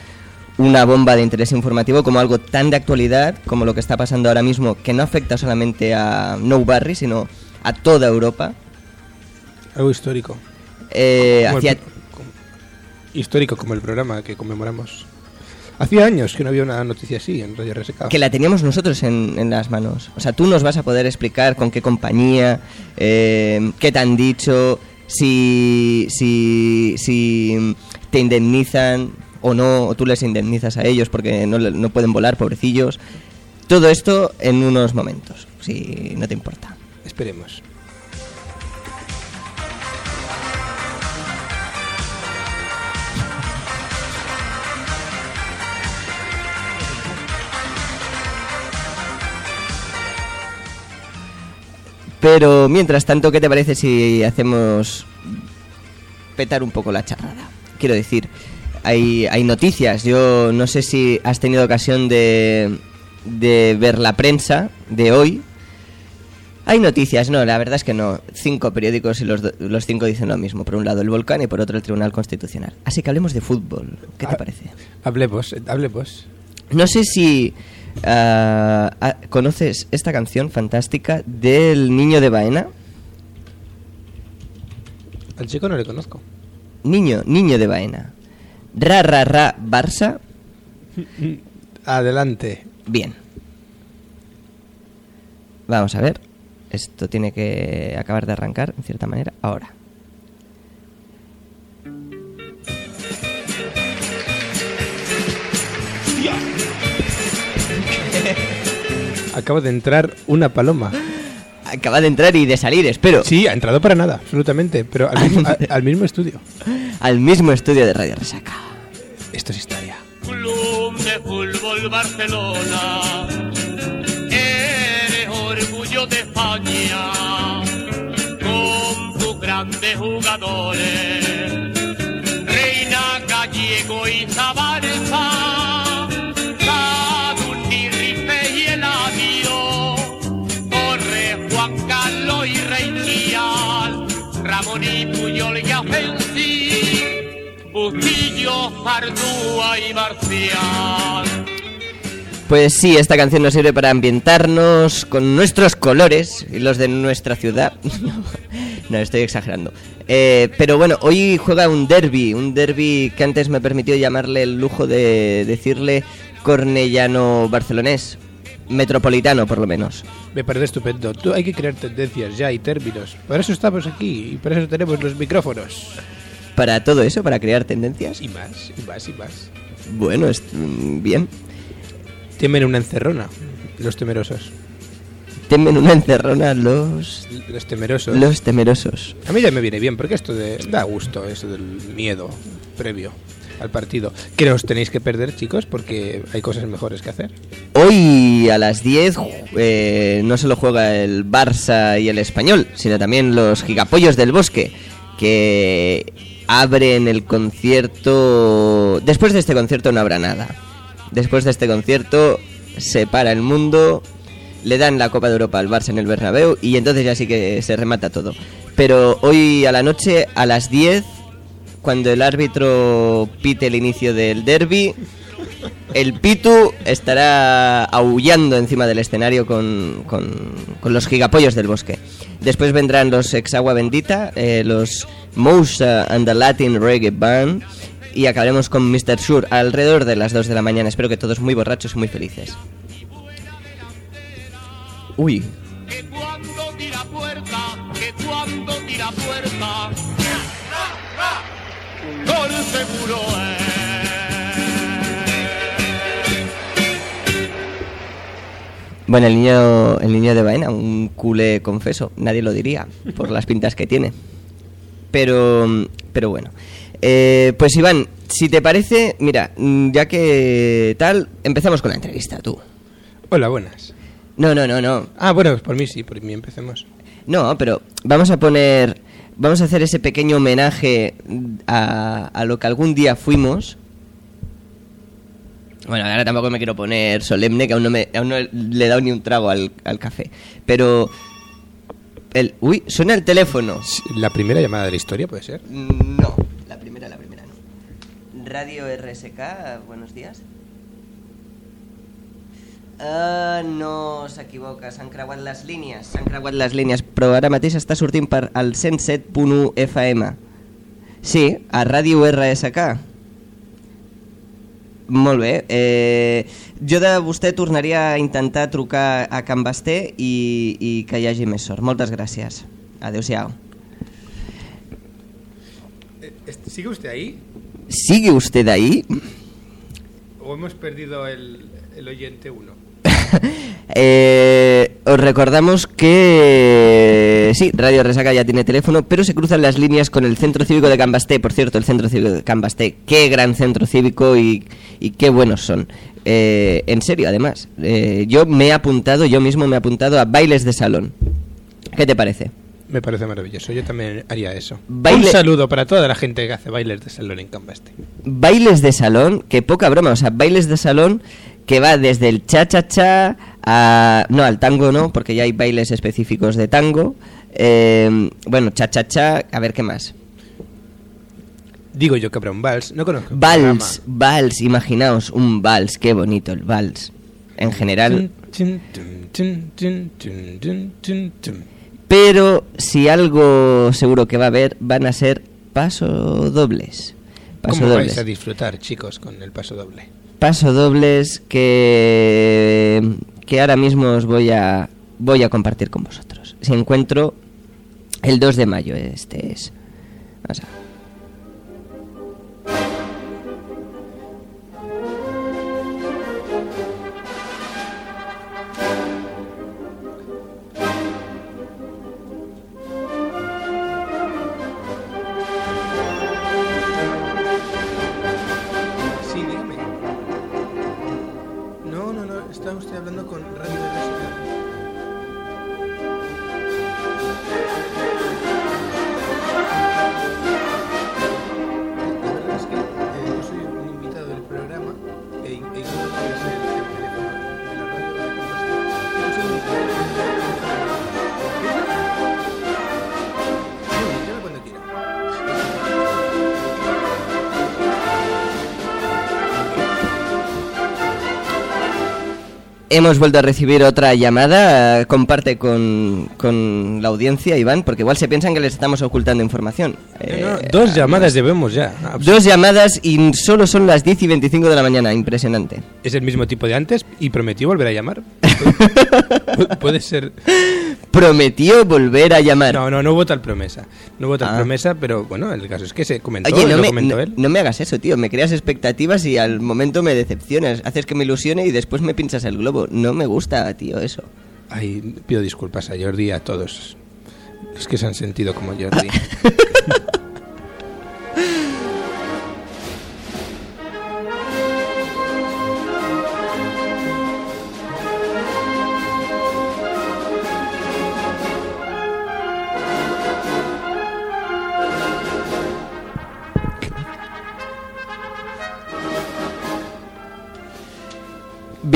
A: una bomba de interés informativo como algo tan de actualidad como lo que está pasando ahora mismo, que no afecta solamente a No Barry, sino a toda Europa.
C: Algo histórico.
A: Eh,
C: Como el como- histórico como el programa que conmemoramos. Hacía años que no había una noticia así en Radio RSK.
A: que la teníamos nosotros en, en las manos. O sea, tú nos vas a poder explicar con qué compañía, eh, qué te han dicho, si, si, si te indemnizan o no, o tú les indemnizas a ellos porque no, no pueden volar, pobrecillos. Todo esto en unos momentos, si no te importa.
C: Esperemos.
A: Pero mientras tanto, ¿qué te parece si hacemos petar un poco la charrada? Quiero decir, hay, hay noticias. Yo no sé si has tenido ocasión de, de ver la prensa de hoy. Hay noticias, no, la verdad es que no. Cinco periódicos y los, do- los cinco dicen lo mismo. Por un lado el volcán y por otro el Tribunal Constitucional. Así que hablemos de fútbol. ¿Qué te
C: Ah.
A: parece?
C: Hablemos, eh, hablemos.
A: No sé si ah, ah, conoces esta canción fantástica del Niño de Baena.
C: Al chico no le conozco.
A: Niño, niño de Baena. Ra, ra, ra, Barça.
C: Adelante.
A: Bien. Vamos a ver. Esto tiene que acabar de arrancar, en cierta manera, ahora. *laughs*
C: Acaba de entrar una paloma.
A: Acaba de entrar y de salir, espero,
C: Sí, ha entrado para nada, absolutamente. Pero al *laughs* mismo, a- al mismo estudio.
A: al mismo estudio de Radio Resaca.
C: Esto es historia.
F: Club de Fútbol Barcelona, eres orgullo de España, con tus grandes jugadores, Ardúa y Marcial.
A: Pues sí, esta canción nos sirve para ambientarnos con nuestros colores y los de nuestra ciudad. *laughs* no, estoy exagerando. Eh, pero bueno, hoy juega un derby, un derby que antes me permitió llamarle el lujo de decirle cornellano-barcelonés. Metropolitano, por lo menos.
C: Me parece estupendo. Tú hay que crear tendencias ya y términos. Por eso estamos aquí y por eso tenemos los micrófonos.
A: Para todo eso, para crear tendencias.
C: Y más, y más, y más.
A: Bueno, es, mm, bien.
C: Temen una encerrona, los temerosos.
A: Temen una encerrona los,
C: Los temerosos.
A: los temerosos.
C: A mí ya me viene bien, porque esto de, da gusto, eso del miedo previo al partido. Que no os tenéis que perder, chicos, porque hay cosas mejores que hacer.
A: Hoy a las 10 eh, no solo juega el Barça y el Español, sino también los Gigapollos del Bosque, que abren el concierto... Después de este concierto no habrá nada. Después de este concierto se para el mundo, le dan la Copa de Europa al Barça en el Bernabéu y entonces ya sí que se remata todo. Pero hoy a la noche, a las 10, cuando el árbitro pite el inicio del derby, el Pitu estará aullando encima del escenario con, con- los gigapollos del bosque. Después vendrán los ex Agua Bendita, eh, los Mousa and the Latin Reggae Band y acabaremos con Mr. Sure alrededor de las 2 de la mañana. Espero que todos muy borrachos y muy felices. Uy,
F: cuando tira puerta, cuando tira puerta, seguro
A: Bueno, el niño, el niño de Baena, un culé confeso, nadie lo diría, por las pintas que tiene. Pero, pero bueno. Eh, pues Iván, si te parece, mira, mm, ya que tal, empezamos con la entrevista, tú.
C: Hola, buenas.
A: No, no, no, no.
C: Ah, bueno, por mí sí, por mí empecemos.
A: No, pero vamos a poner, vamos a hacer ese pequeño homenaje a, a lo que algún día fuimos. Bueno, ahora tampoco me quiero poner solemne, que aún no, me, aún no le he dado ni un trago al, al café. Pero El, uy, suena el teléfono.
C: La primera llamada de la historia puede ser.
A: No, la primera, la primera no. Radio RSK, buenos días. Ah, no s'equivoca, s'han creuat les línies, s'han creuat les línies, però ara mateix està sortint per al 107.1 FM. Sí, a Ràdio RSK. Molt bé. Eh, jo de vostè tornaria a intentar trucar a Can Basté i, i que hi hagi més sort. Moltes gràcies. Adéu-siau.
C: ¿Sigue usted ahí?
A: ¿Sigue usted ahí?
C: ¿O hemos perdido el, el oyente 1? *laughs*
A: Eh, os recordamos que sí, Radio Resaca ya tiene teléfono, pero se cruzan las líneas con el Centro Cívico de Cambasté. Por cierto, el Centro Cívico de Cambasté, qué gran centro cívico y, y qué buenos son. Eh, en serio, además, eh, yo me he apuntado, yo mismo me he apuntado a bailes de salón. ¿Qué te parece?
C: Me parece maravilloso. Yo también haría eso.
A: Baile-
C: Un saludo para toda la gente que hace bailes de salón en Cambaste.
A: Bailes de salón, que poca broma, o sea, bailes de salón que va desde el cha-cha-cha a... No, al tango no, porque ya hay bailes específicos de tango. Eh, bueno, cha-cha-cha, a ver qué más.
C: Digo yo que habrá un vals. No conozco.
A: Vals, vals, imaginaos, un vals, qué bonito el vals. En general, pero si algo seguro que va a haber, van a ser paso dobles. Paso
C: ¿Cómo vais
A: dobles.
C: a disfrutar, chicos, con el paso doble?
A: Paso dobles que, que ahora mismo os voy a, voy a compartir con vosotros. Si encuentro el 2 de mayo, este es. Vamos a-
C: Sí, Está usted hablando con Radio de
A: Hemos vuelto a recibir otra llamada. eh, Comparte con, con la audiencia, Iván, porque igual se piensan que les estamos ocultando información. Eh,
C: No, no, dos llamadas debemos ya.
A: Dos llamadas y solo son las 10 y 25 de la mañana. Impresionante.
C: Es el mismo tipo de antes y prometió volver a llamar. Pu- Puede ser.
A: Prometió volver a llamar.
C: No, no, no hubo tal promesa. No hubo tal
A: Ah.
C: promesa, pero bueno, el caso es que se comentó,
A: Oye, no me,
C: comentó
A: no,
C: él.
A: no me hagas eso, tío. Me creas expectativas y al momento me decepcionas. Haces que me ilusione y después me pinchas el globo. No me gusta, tío, eso.
C: Ay, pido disculpas a Jordi y a todos los que se han sentido como Jordi. *laughs*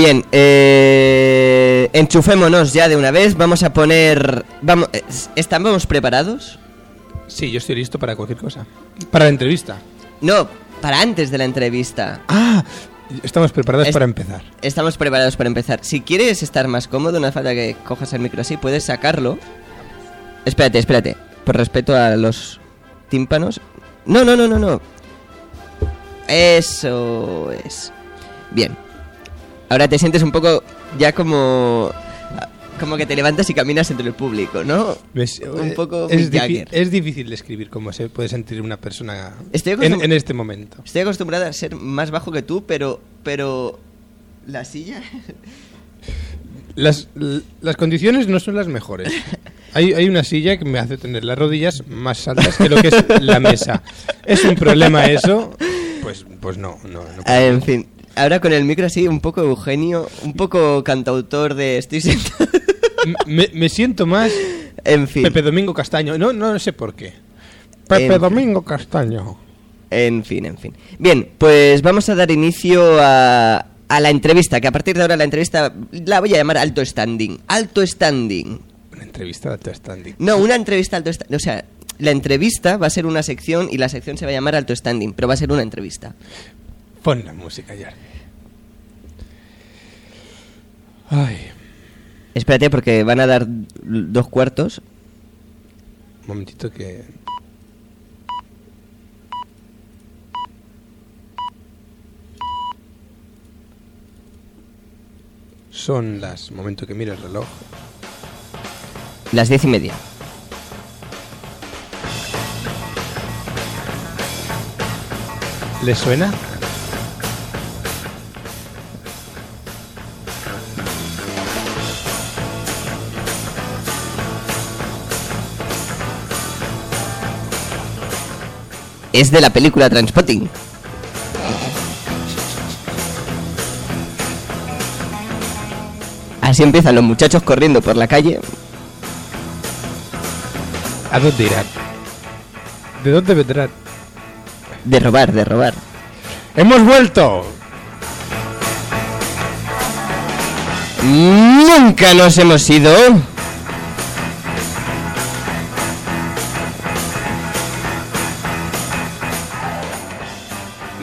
A: Bien, eh, enchufémonos ya de una vez. Vamos a poner. Vamos, eh, ¿Estamos preparados?
C: Sí, yo estoy listo para cualquier cosa. Para la entrevista.
A: No, para antes de la entrevista.
C: Ah, estamos preparados
A: Es-
C: para empezar.
A: Estamos preparados para empezar. Si quieres estar más cómodo, no hace falta que cojas el micro así, puedes sacarlo. Espérate, espérate. Por respeto a los tímpanos. No, no, no, no, no. Eso es. Bien. Ahora te sientes un poco ya como... Como que te levantas y caminas entre el público, ¿no?
C: ¿Ves?
A: Un
C: Eh,
A: poco
C: es,
A: Mick
C: es difícil describir cómo se puede sentir una persona en, en este momento.
A: Estoy acostumbrada a ser más bajo que tú, pero... Pero... La silla... *laughs*
C: Las, las condiciones no son las mejores. Hay, hay una silla que me hace tener las rodillas más altas que lo que es la mesa. ¿Es un problema eso? Pues, pues no, no, no.
A: Ah, en fin, ahora con el micro así, un poco Eugenio, un poco cantautor de Estoy sentado.
C: Me, me siento más
A: En fin,
C: Pepe Domingo Castaño. No, no sé por qué. Pepe
A: En.
C: Domingo Castaño.
A: en fin, en fin. Bien, pues vamos a dar inicio a, a la entrevista, que a partir de ahora la entrevista la voy a llamar alto standing. Alto standing.
C: Una entrevista de Alto Standing.
A: No, una entrevista alto standing. O sea, la entrevista va a ser una sección y la sección se va a llamar alto standing, pero va a ser una entrevista.
C: Pon la música ya. Ay,
A: Espérate porque van a dar dos cuartos.
C: un momentito que... Son las... Momento que miro el reloj.
A: Las diez y media.
C: ¿Le suena?
A: Es de la película Transpotting. Así empiezan los muchachos corriendo por la calle.
C: ¿A dónde irán? ¿De dónde vendrán?
A: De robar, de robar.
C: ¡Hemos vuelto!
A: Nunca nos hemos ido.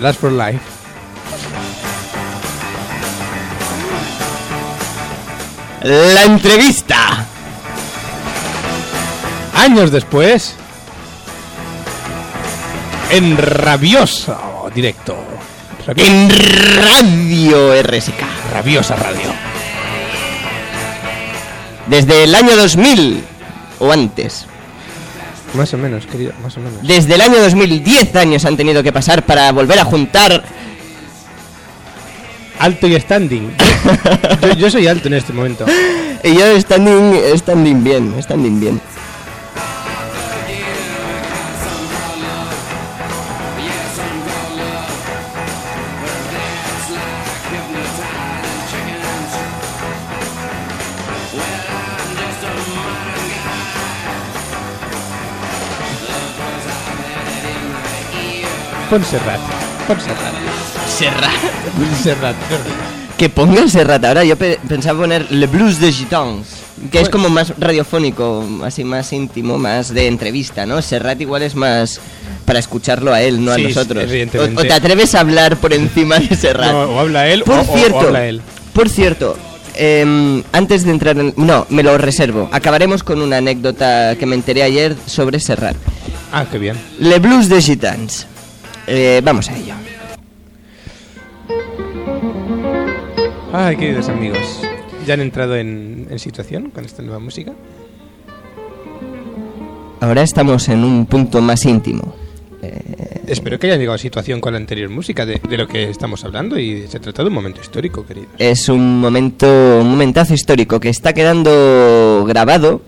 C: Last for Life.
A: La entrevista.
C: Años después, en rabioso directo.
A: En Radio RSK.
C: rabiosa radio.
A: Desde el año 2000 o antes.
C: Más o menos, querido, más o menos.
A: Desde el año 2000, 10 años han tenido que pasar para volver a juntar.
C: Alto y standing. *laughs* Yo, yo soy alto en este momento.
A: Y yo standing, standing bien, standing bien.
C: Pon Serrat. Pon Serrat.
A: Serrat.
C: Serrat.
A: Que ponga el Serrat. Ahora yo pe- pensaba poner Le Blues de Gitans. Que es como más radiofónico, así más íntimo, más de entrevista, ¿no? Serrat igual es más para escucharlo a él, no
C: Sí,
A: a nosotros. O, o te atreves a hablar por encima de Serrat.
C: No, o habla él
A: Por
C: o, o- o
A: cierto,
C: habla él.
A: por cierto, em, antes de entrar en... No, me lo reservo. Acabaremos con una anécdota que me enteré ayer sobre Serrat.
C: Ah, qué bien.
A: Le Blues de Gitans. Eh, vamos a ello.
C: Ay, queridos amigos. ¿Ya han entrado en, en situación con esta nueva música?
A: Ahora estamos en un punto más íntimo. Eh,
C: Espero que hayan llegado a situación con la anterior música de, de lo que estamos hablando y se trata de un momento histórico, querido.
A: es un momento, un momentazo histórico que está quedando grabado.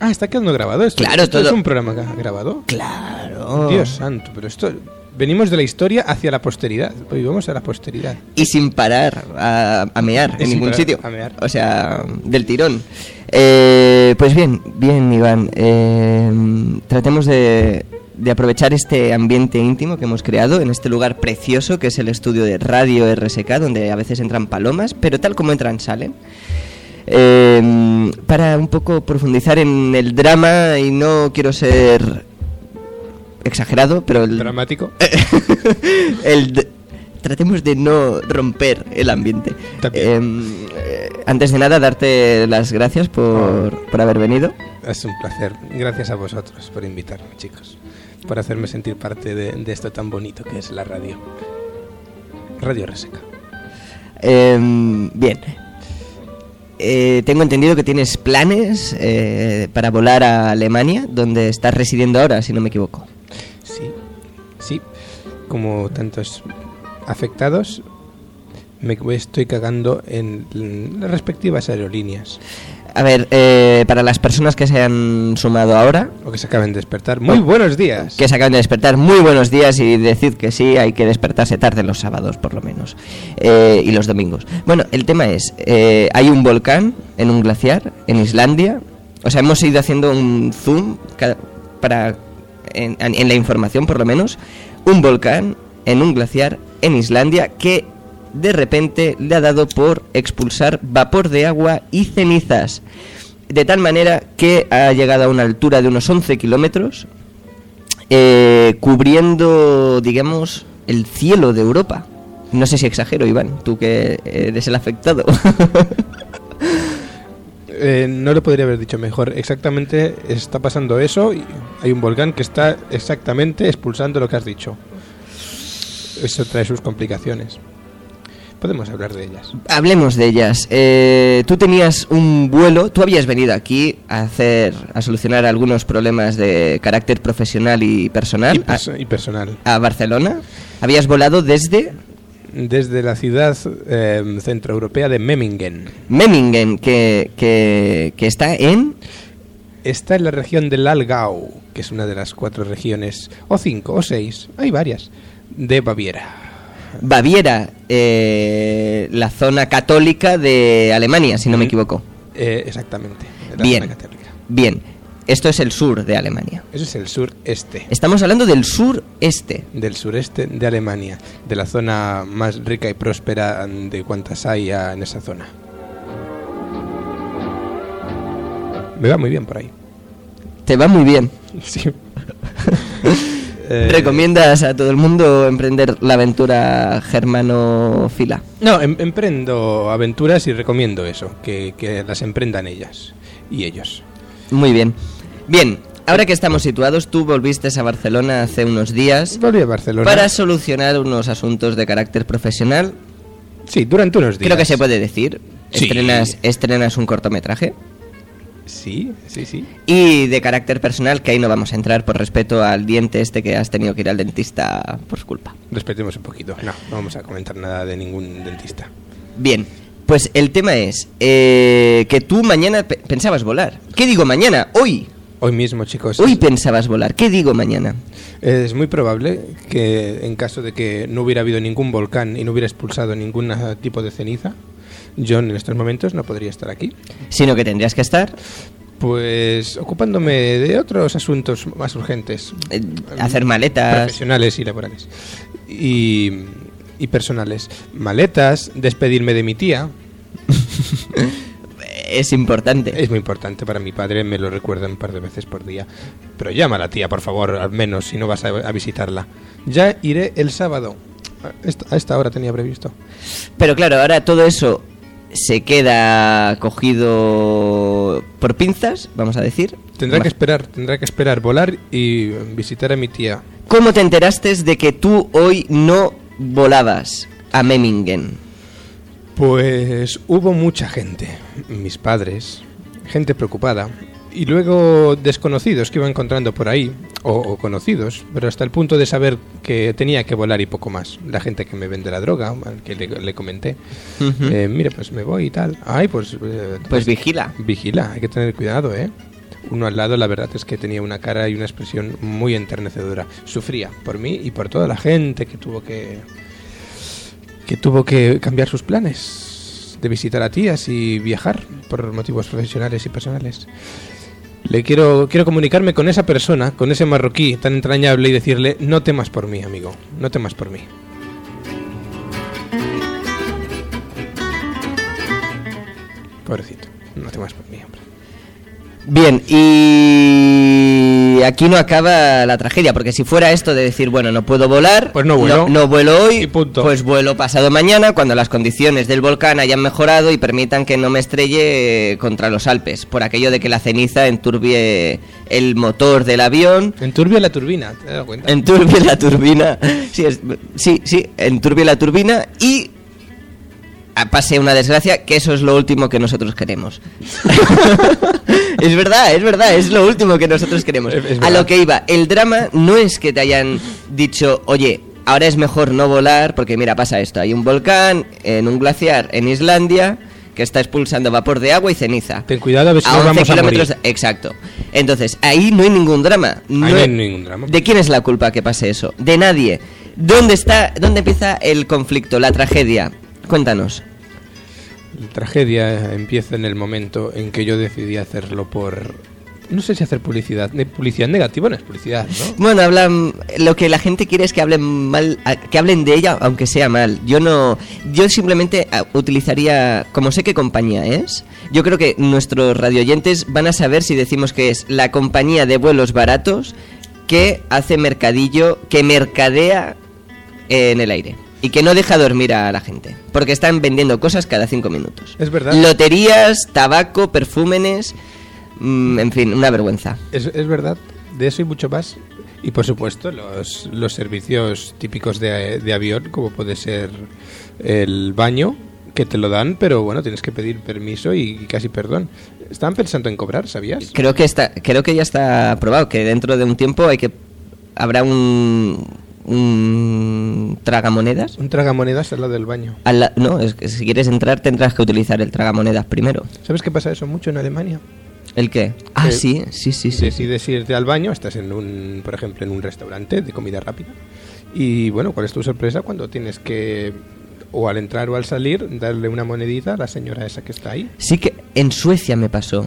C: Ah, está quedando grabado esto.
A: Claro,
C: ¿Esto
A: todo-
C: es un programa grabado?
A: Claro.
C: Dios santo, pero esto... Venimos de la historia hacia la posteridad. Hoy vamos a la posteridad.
A: Y sin parar a, a mear
C: Y
A: en ningún sitio.
C: a mear.
A: O sea, del tirón. Eh, pues bien, bien, Iván. eh, tratemos de, de aprovechar este ambiente íntimo que hemos creado en este lugar precioso que es el estudio de Radio RSK, donde a veces entran palomas, pero tal como entran, salen. Eh, para un poco profundizar en el drama y no quiero ser exagerado, pero el,
C: Dramático. *laughs*
A: el tratemos de no romper el ambiente. Em, eh, antes de nada, darte las gracias por, por haber venido.
C: Es un placer. Gracias a vosotros por invitarme, chicos. Por hacerme sentir parte de, de esto tan bonito que es la radio. Radio Reseca.
A: Em, bien. Eh, tengo entendido que tienes planes eh, para volar a Alemania, donde estás residiendo ahora, si no me equivoco.
C: Sí. Como tantos afectados, me estoy cagando en las respectivas aerolíneas.
A: A ver, eh, para las personas que se han sumado ahora,
C: O que se acaben de despertar. Muy buenos días.
A: que se acaban de despertar, muy buenos días y decid que sí, hay que despertarse tarde los sábados por lo menos eh, y los domingos. Bueno, el tema es, eh, hay un volcán en un glaciar en Islandia, o sea, hemos ido haciendo un zoom para en, la información por lo menos, un volcán en un glaciar en Islandia que de repente le ha dado por expulsar vapor de agua y cenizas. de tal manera que ha llegado a una altura de unos 11 kilómetros, eh, cubriendo, digamos, el cielo de Europa. No sé si exagero, Iván, tú que eres el afectado. *laughs*
C: Eh, no lo podría haber dicho mejor. Exactamente está pasando eso y hay un volcán que está exactamente expulsando lo que has dicho. Eso trae sus complicaciones. Podemos hablar de ellas.
A: Hablemos de ellas. Eh, tú tenías un vuelo, tú habías venido aquí a hacer, a solucionar algunos problemas de carácter profesional y personal
C: Y, perso- y personal.
A: a Barcelona. Habías volado desde
C: Desde la ciudad eh, centroeuropea de Memmingen.
A: Memmingen, que, que, que está en
C: Está en la región del Allgäu, que es una de las cuatro regiones, o cinco, o seis, hay varias, de Baviera.
A: Baviera, eh, la zona católica de Alemania, si no me equivoco.
C: Eh, exactamente. en la
A: Bien,
C: zona católica.
A: bien. Esto es el sur de Alemania.
C: Eso es el sureste.
A: Estamos hablando del sureste.
C: Del sureste de Alemania, de la zona más rica y próspera de cuantas hay en esa zona. Me va muy bien por ahí.
A: Te va muy bien. *laughs*
C: Sí. *laughs* Eh,
A: ¿Recomiendas a todo el mundo emprender la aventura germanófila?
C: No, em- emprendo aventuras y recomiendo eso, que, que las emprendan ellas y ellos.
A: Muy bien. Bien, ahora que estamos situados, tú volviste a Barcelona hace unos días
C: Volví a Barcelona.
A: para solucionar unos asuntos de carácter profesional.
C: Sí, durante unos días.
A: Creo que se puede decir.
C: Sí.
A: Estrenas, estrenas un cortometraje.
C: Sí, sí, sí.
A: Y de carácter personal, que ahí no vamos a entrar por respeto al diente este que has tenido que ir al dentista por su culpa.
C: Respetemos un poquito. No, no vamos a comentar nada de ningún dentista.
A: Bien, pues el tema es eh, que tú mañana pe- pensabas volar. ¿Qué digo mañana? Hoy.
C: Hoy mismo, chicos.
A: Hoy pensabas volar. ¿Qué digo mañana?
C: Es muy probable que en caso de que no hubiera habido ningún volcán y no hubiera expulsado ningún tipo de ceniza, yo en estos momentos no podría estar aquí.
A: Sino que tendrías que estar
C: Pues ocupándome de otros asuntos más urgentes.
A: eh, hacer maletas.
C: Profesionales y laborales. Y, y personales. Maletas, despedirme de mi tía. *laughs*
A: Es importante.
C: Es muy importante para mi padre, me lo recuerda un par de veces por día. Pero llama a la tía, por favor, al menos, si no vas a, a visitarla. Ya iré el sábado. A esta, hora tenía previsto.
A: Pero claro, ahora todo eso se queda cogido por pinzas, vamos a decir.
C: Tendrá que esperar, tendrá que esperar volar y visitar a mi tía.
A: ¿Cómo te enteraste de que tú hoy no volabas a Memmingen?
C: Pues hubo mucha gente, mis padres, gente preocupada, y luego desconocidos que iba encontrando por ahí, o, o conocidos, pero hasta el punto de saber que tenía que volar y poco más. La gente que me vende la droga, que le, le comenté, eh, mire, pues me voy y tal. Ay, pues... eh,
A: Pues vigila.
C: Vigila, hay que tener cuidado, ¿eh? Uno al lado, la verdad es que tenía una cara y una expresión muy enternecedora. Sufría por mí y por toda la gente que tuvo que que tuvo que cambiar sus planes de visitar a tías y viajar por motivos profesionales y personales. Le quiero quiero comunicarme con esa persona, con ese marroquí tan entrañable y decirle, "No temas por mí, amigo, no temas por mí." Pobrecito, no temas por mí.
A: Bien, y aquí no acaba la tragedia, porque si fuera esto de decir, bueno, no puedo volar,
C: Pues no vuelo.
A: no, vuelo hoy, pues vuelo pasado mañana, cuando las condiciones del volcán hayan mejorado y permitan que no me estrelle contra los Alpes, por aquello de que la ceniza enturbie el motor del avión,
C: Enturbia la turbina, ¿te dado cuenta?
A: enturbie la turbina, sí, es- sí, sí, enturbie la turbina y pase una desgracia, que eso es lo último que nosotros queremos. *laughs* es verdad, es verdad, es lo último que nosotros queremos.
C: Es- es
A: A lo que iba, el drama no es que te hayan dicho, oye, ahora es mejor no volar, porque mira, pasa esto, hay un volcán en un glaciar en Islandia que está expulsando vapor de agua y ceniza.
C: Ten cuidado a ver si
A: a
C: nos
A: 11
C: vamos a morir.
A: Exacto. Entonces, ahí no hay ningún drama.
C: no hay ningún drama.
A: ¿De quién es la culpa que pase eso? De nadie. ¿Dónde está, dónde empieza el conflicto, la tragedia? Cuéntanos.
C: La tragedia empieza en el momento en que yo decidí hacerlo por No sé si hacer publicidad. Publicidad negativa no es publicidad, ¿no? *laughs*
A: Bueno, hablan. Lo que la gente quiere es que hablen mal, que hablen de ella, aunque sea mal. Yo no. Yo simplemente utilizaría. Como sé qué compañía es, yo creo que nuestros radioyentes van a saber si decimos que es la compañía de vuelos baratos que hace mercadillo, que mercadea en el aire. Y que no deja dormir a la gente. Porque están vendiendo cosas cada cinco minutos.
C: Es verdad.
A: Loterías, tabaco, perfúmenes. mm, en fin, una vergüenza.
C: Es, es verdad. De eso y mucho más. Y por supuesto, los, los servicios típicos de, de avión, como puede ser el baño, que te lo dan, pero bueno, tienes que pedir permiso y casi perdón. Estaban pensando en cobrar, ¿sabías?
A: Creo que está, creo que ya está aprobado que dentro de un tiempo hay que habrá un un tragamonedas.
C: Un tragamonedas al lado del baño.
A: Al la- no, es que si quieres entrar tendrás que utilizar el tragamonedas primero.
C: ¿Sabes qué pasa eso mucho en Alemania?
A: ¿El qué? Ah, sí, sí, sí, sí.
C: Decides irte al baño, estás en un, por ejemplo, en un restaurante de comida rápida. Y bueno, ¿cuál es tu sorpresa cuando tienes que, o al entrar o al salir, darle una monedita a la señora esa que está ahí?
A: Sí que en Suecia me pasó.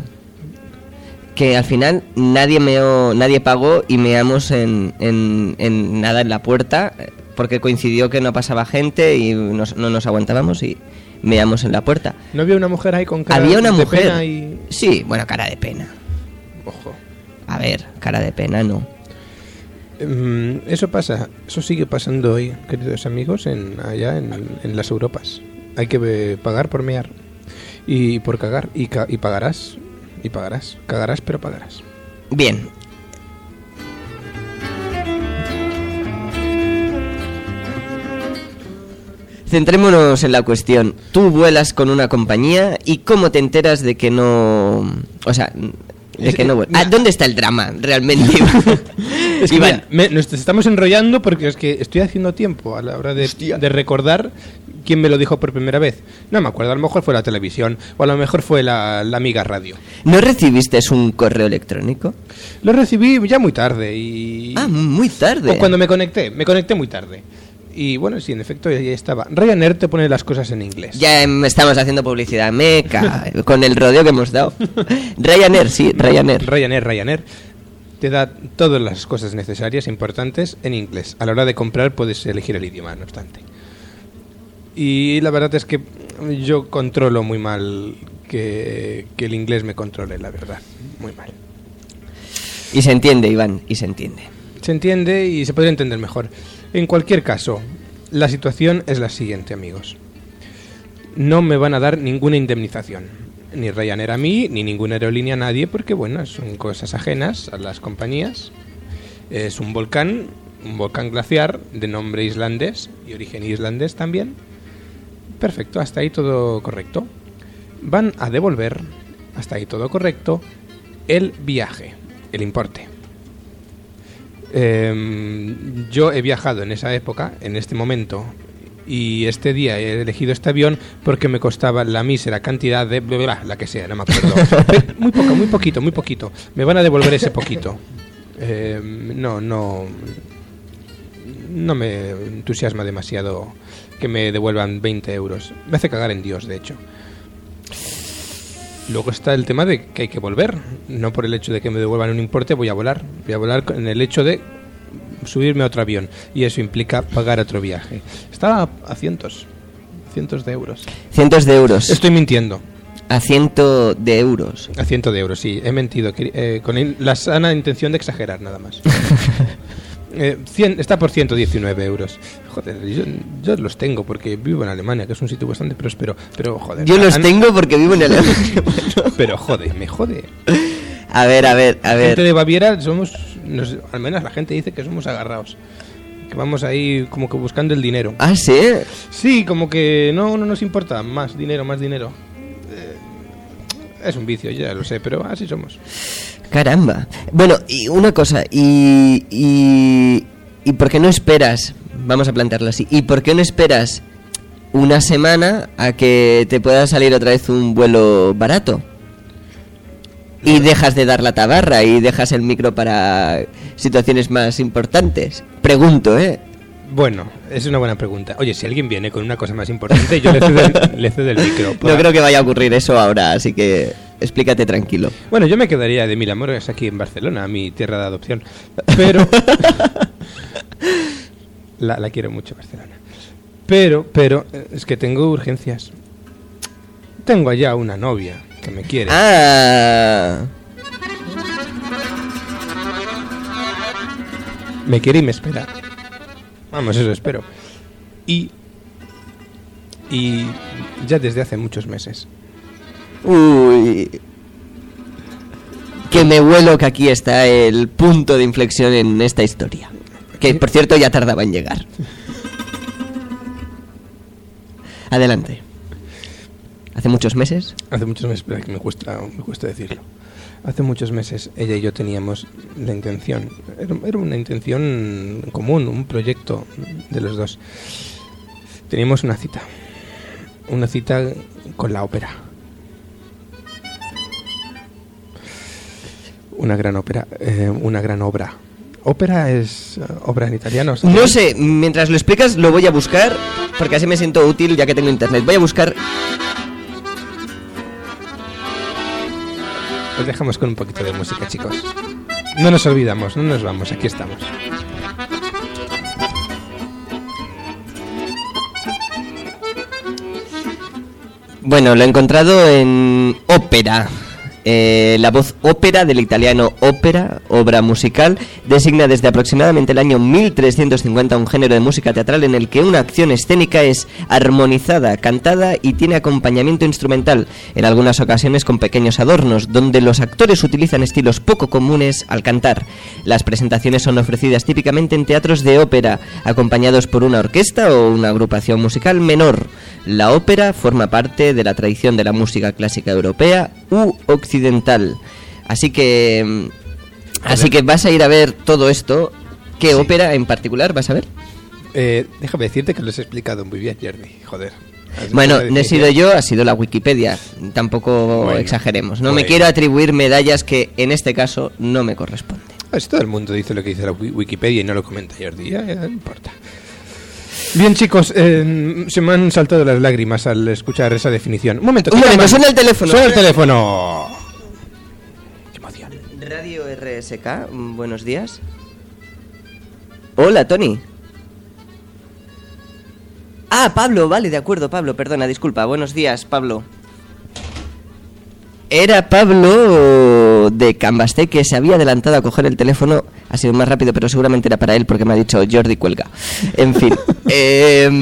A: Que al final nadie meó, nadie pagó y meamos en, en, en nada en la puerta porque coincidió que no pasaba gente y nos- no nos aguantábamos y meamos en la puerta.
C: ¿No había una mujer ahí con cara
A: Había una
C: de
A: mujer.
C: pena y...
A: Sí, bueno, cara de pena.
C: Ojo.
A: A ver, cara de pena no.
C: Mm, eso pasa, eso sigue pasando hoy, queridos amigos, en, allá en, en las Europas. Hay que eh, pagar por mear y por cagar y, ca- y pagarás, y pagarás, cagarás pero pagarás.
A: Bien. Centrémonos en la cuestión. Tú vuelas con una compañía y cómo te enteras de que no... O sea, de que no vuelas. Ah, ¿dónde está el drama realmente? *laughs*
C: Es que *laughs*
A: Iván,
C: mira, me- nos estamos enrollando porque es que estoy haciendo tiempo a la hora de, de recordar quién me lo dijo por primera vez. No me acuerdo, a lo mejor fue la televisión o a lo mejor fue la, la amiga radio.
A: ¿no recibiste un correo electrónico?
C: Lo recibí ya muy tarde y...
A: Ah, muy tarde.
C: O cuando me conecté, me conecté muy tarde. Y bueno, sí, en efecto, ya estaba. Ryanair te pone las cosas en inglés.
A: Ya em, estamos haciendo publicidad meca *laughs* con el rodeo que hemos dado. Ryanair, sí, Ryanair.
C: Ryanair, Ryanair. Te da todas las cosas necesarias, importantes, en inglés. A la hora de comprar puedes elegir el idioma, no obstante. Y la verdad es que yo controlo muy mal que, que el inglés me controle, la verdad. Muy mal.
A: Y se entiende, Iván, y se entiende.
C: Se entiende y se podría entender mejor. En cualquier caso, la situación es la siguiente, amigos. No me van a dar ninguna indemnización. Ni Ryanair a mí, ni ninguna aerolínea a nadie, porque bueno, son cosas ajenas a las compañías. Es un volcán, un volcán glaciar de nombre islandés y origen islandés también. Perfecto, hasta ahí todo correcto. Van a devolver, hasta ahí todo correcto, el viaje, el importe. Em, yo he viajado en esa época, en este momento, y este día he elegido este avión porque me costaba la mísera cantidad de... bla, bla, bla, la que sea, no me acuerdo. *laughs* Muy poco, muy poquito, muy poquito. Me van a devolver ese poquito. Em, no, no... No me entusiasma demasiado que me devuelvan 20 euros. Me hace cagar en Dios, de hecho. Luego está el tema de que hay que volver. No por el hecho de que me devuelvan un importe, voy a volar. Voy a volar en el hecho de subirme a otro avión. Y eso implica pagar otro viaje. Estaba a cientos. Cientos de euros.
A: Cientos de euros.
C: Estoy mintiendo.
A: A ciento de euros.
C: A cientos de euros, sí. He mentido. eh, con la sana intención de exagerar, nada más. *laughs* Eh, cien- está por 119 euros. Joder, yo, yo los tengo porque vivo en Alemania, que es un sitio bastante próspero. Pero joder.
A: Yo los
C: han-
A: tengo porque vivo en el... *laughs*
C: Pero joder, me jode.
A: A ver, a ver, a
C: La gente
A: ver.
C: de Baviera somos, nos- al menos la gente dice que somos agarrados. Que vamos ahí como que buscando el dinero.
A: Ah, sí.
C: Sí, como que no, no nos importa más dinero, más dinero. Eh, es un vicio, ya lo sé, pero así somos.
A: Caramba. Bueno, y una cosa, y, y, ¿y por qué no esperas? Vamos a plantearlo así. ¿Y por qué no esperas una semana a que te pueda salir otra vez un vuelo barato? Y dejas de dar la tabarra y dejas el micro para situaciones más importantes. Pregunto, ¿eh?
C: Bueno, es una buena pregunta. Oye, si alguien viene con una cosa más importante, yo le cedo el, le cedo el micro. *laughs*
A: No creo que vaya a ocurrir eso ahora, así que... explícate tranquilo.
C: Bueno, yo me quedaría de mil amores aquí en Barcelona, mi tierra de adopción. Pero. *laughs* la, la quiero mucho, Barcelona. Pero, pero, es que tengo urgencias. Tengo allá una novia que me quiere.
A: Ah,
C: Me quiere y me espera. Vamos, eso espero. Y. Y. Ya desde hace muchos meses.
A: Uy. Que me vuelo que aquí está el punto de inflexión en esta historia. Que por cierto ya tardaba en llegar. Adelante. Hace muchos meses.
C: Hace muchos meses, que me cuesta, me cuesta decirlo. Hace muchos meses ella y yo teníamos la intención, era una intención común, un proyecto de los dos. Teníamos una cita, una cita con la ópera. Una gran ópera, eh, una gran obra. Ópera es eh, obra en italiano. ¿sabes?
A: No sé, mientras lo explicas lo voy a buscar porque así me siento útil ya que tengo internet. Voy a buscar
C: Os dejamos con un poquito de música, chicos. No nos olvidamos, no nos vamos, aquí estamos.
A: Bueno, lo he encontrado en ópera. Eh, la voz ópera del italiano ópera, obra musical, designa desde aproximadamente el año 1350 un género de música teatral en el que una acción escénica es armonizada, cantada y tiene acompañamiento instrumental, en algunas ocasiones con pequeños adornos, donde los actores utilizan estilos poco comunes al cantar. Las presentaciones son ofrecidas típicamente en teatros de ópera, acompañados por una orquesta o una agrupación musical menor. La ópera forma parte de la tradición de la música clásica europea u occidental. Así que mm, así que vas a ir a ver todo esto. ¿Qué
C: Sí.
A: ópera en particular vas a ver?
C: Eh, déjame decirte que lo has explicado muy bien, Jordi. Joder.
A: Bueno, no he sido yo, ha sido la Wikipedia. Tampoco
C: Bueno,
A: exageremos. No me quiero atribuir medallas que en este caso no me corresponden.
C: Todo el mundo dice lo que dice la Wi- Wikipedia y no lo comenta Jordi. Ya, ya, no importa. Bien, chicos, eh, se me han saltado las lágrimas al escuchar esa definición. Un momento,
A: Un
C: ¿qué
A: momento, suena el teléfono.
C: Suena el teléfono. Qué emoción.
A: Radio RSK, buenos días. Hola, Tony. Ah, Pablo, vale, de acuerdo, Pablo, perdona, disculpa. Buenos días, Pablo. Era Pablo de Cambaste que se había adelantado a coger el teléfono. Ha sido más rápido, pero seguramente era para él porque me ha dicho Jordi cuelga. En fin. *laughs* em,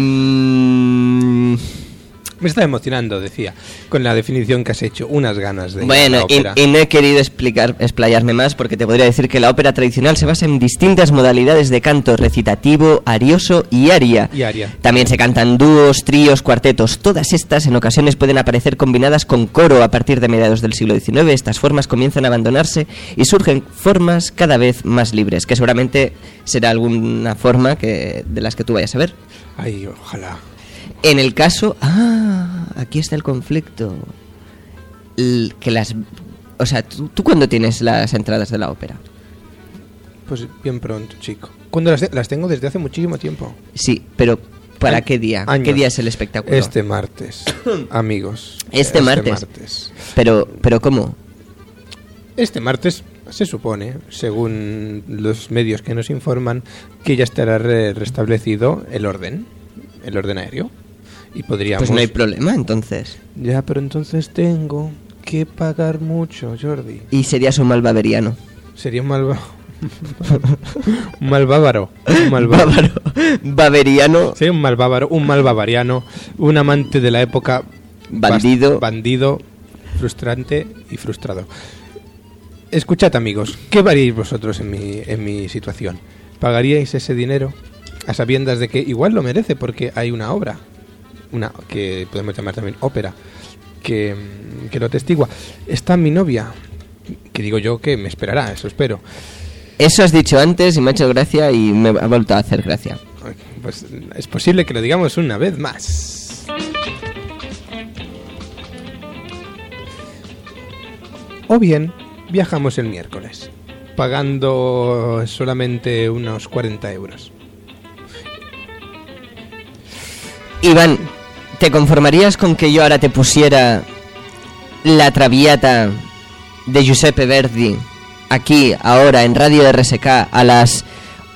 C: Me está emocionando, decía, con la definición que has hecho. Unas ganas de la
A: Bueno, y no he querido explicar, explayarme más porque te podría decir que la ópera tradicional se basa en distintas modalidades de canto, recitativo, arioso y aria.
C: Y aria.
A: También se cantan dúos, tríos, cuartetos. Todas estas en ocasiones pueden aparecer combinadas con coro a partir de mediados del siglo XIX. Estas formas comienzan a abandonarse y surgen formas cada vez más libres, que seguramente será alguna forma que, de las que tú vayas a ver.
C: Ay, ojalá.
A: En el caso... Ah, aquí está el conflicto. Que las... O sea, ¿tú, tú cuándo tienes las entradas de la ópera?
C: Pues bien pronto, chico. Cuando las, las tengo desde hace muchísimo tiempo.
A: Sí, pero ¿para qué día?
C: años.
A: ¿Qué día es el espectáculo?
C: Este martes, *coughs* amigos.
A: Este martes.
C: martes.
A: Pero, pero ¿cómo?
C: Este martes se supone, según los medios que nos informan, que ya estará re- restablecido el orden, el orden aéreo. Y podríamos...
A: Pues no hay problema, entonces.
C: Ya, pero entonces tengo que pagar mucho, Jordi.
A: Y serías un mal baveriano.
C: Sería un malva... *laughs* un malbávaro. Un malbávaro.
A: Bávaro. Baveriano.
C: Sería un malbávaro, un mal bavariano, un amante de la época...
A: Bandido.
C: bast- Bandido, frustrante y frustrado. Escuchad, amigos, ¿qué haríais vosotros en mi, en mi situación? ¿Pagaríais ese dinero a sabiendas de que igual lo merece porque hay una obra, una que podemos llamar también ópera, que, que lo testigua? Está mi novia, que digo yo que me esperará, eso espero.
A: Eso has dicho antes y me ha hecho gracia y me ha vuelto a hacer gracia.
C: Pues es posible que lo digamos una vez más. O bien, viajamos el miércoles, pagando solamente unos 40 euros.
A: Iván, ¿te conformarías con que yo ahora te pusiera La Traviata de Giuseppe Verdi, aquí, ahora, en Radio RSK, a las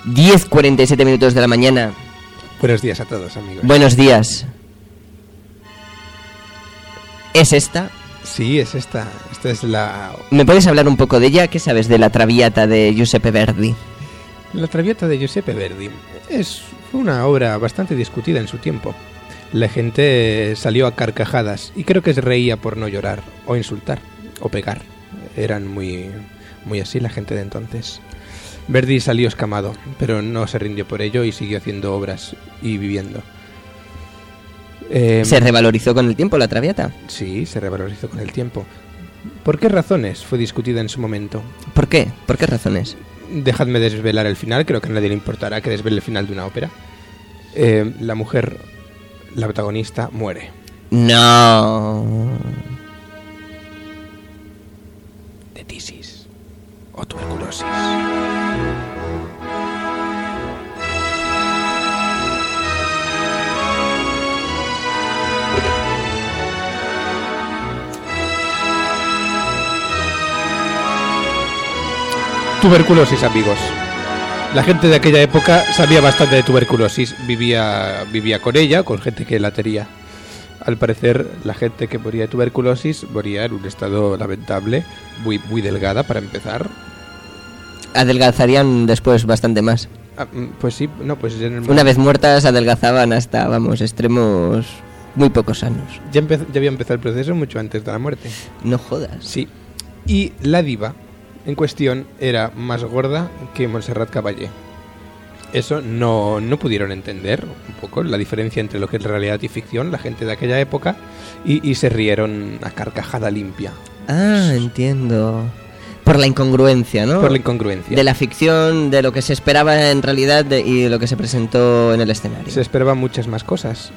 A: 10.47 minutos de la mañana.
C: Buenos días a todos, amigos.
A: Buenos días. ¿Es esta?
C: Sí, es esta. Esta es la,
A: ¿Me puedes hablar un poco de ella? ¿Qué sabes de La Traviata de Giuseppe Verdi?
C: la Traviata de Giuseppe Verdi. Es fue una obra bastante discutida en su tiempo. La gente salió a carcajadas y creo que se reía por no llorar o insultar o pegar. Eran muy muy así la gente de entonces. Verdi salió escamado, pero no se rindió por ello y siguió haciendo obras y viviendo. Eh,
A: ¿Se revalorizó con el tiempo La Traviata?
C: Sí, se revalorizó con el tiempo. ¿Por qué razones fue discutida en su momento?
A: ¿Por qué? ¿Por qué razones?
C: Dejadme desvelar el final, creo que a nadie le importará que desvele el final de una ópera. Eh, la mujer, la protagonista, muere.
A: No.
C: De tisis o tuberculosis. Tuberculosis, amigos. La gente de aquella época sabía bastante de tuberculosis, vivía, vivía con ella, con gente que la tenía. Al parecer, la gente que moría de tuberculosis moría en un estado lamentable, muy, muy delgada para empezar.
A: Adelgazarían después bastante más.
C: Ah, mm, pues sí, no, pues en el-
A: Una vez muertas adelgazaban hasta, vamos, extremos muy poco sanos.
C: ya, ya había empezado el proceso mucho antes de la muerte.
A: No jodas.
C: Sí. Y la diva en cuestión era más gorda que Montserrat Caballé. Eso no, no pudieron entender un poco la diferencia entre lo que es realidad y ficción, la gente de aquella época, y, y se rieron a carcajada limpia
A: Ah, entiendo. Por la incongruencia, ¿no?
C: por la incongruencia.
A: De la ficción, de lo que se esperaba en realidad de- y de lo que se presentó en el escenario.
C: Se esperaban muchas más cosas.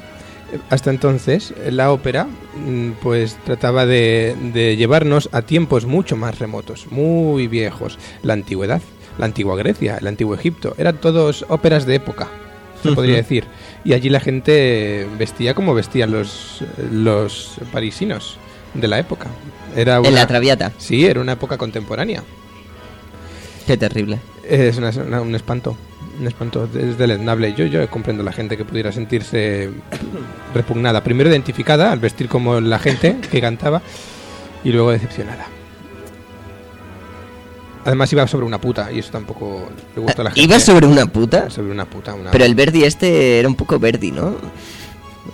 C: Hasta entonces, la ópera mm, pues trataba de, de llevarnos a tiempos mucho más remotos, muy viejos. La antigüedad, la antigua Grecia, el antiguo Egipto, eran todos óperas de época, se podría decir. Y allí la gente vestía como vestían los, los parisinos de la época. Era
A: En
C: una-
A: la Traviata.
C: Sí, era una época contemporánea.
A: Qué terrible.
C: Es una- una- un espanto. Es deleznable. Yo, yo comprendo la gente que pudiera sentirse repugnada. Primero identificada al vestir como la gente que cantaba y luego decepcionada. Además iba sobre una puta y eso tampoco le gusta a la gente.
A: ¿Iba sobre una puta?
C: Sobre una puta. Una...
A: Pero el Verdi este era un poco Verdi, ¿no?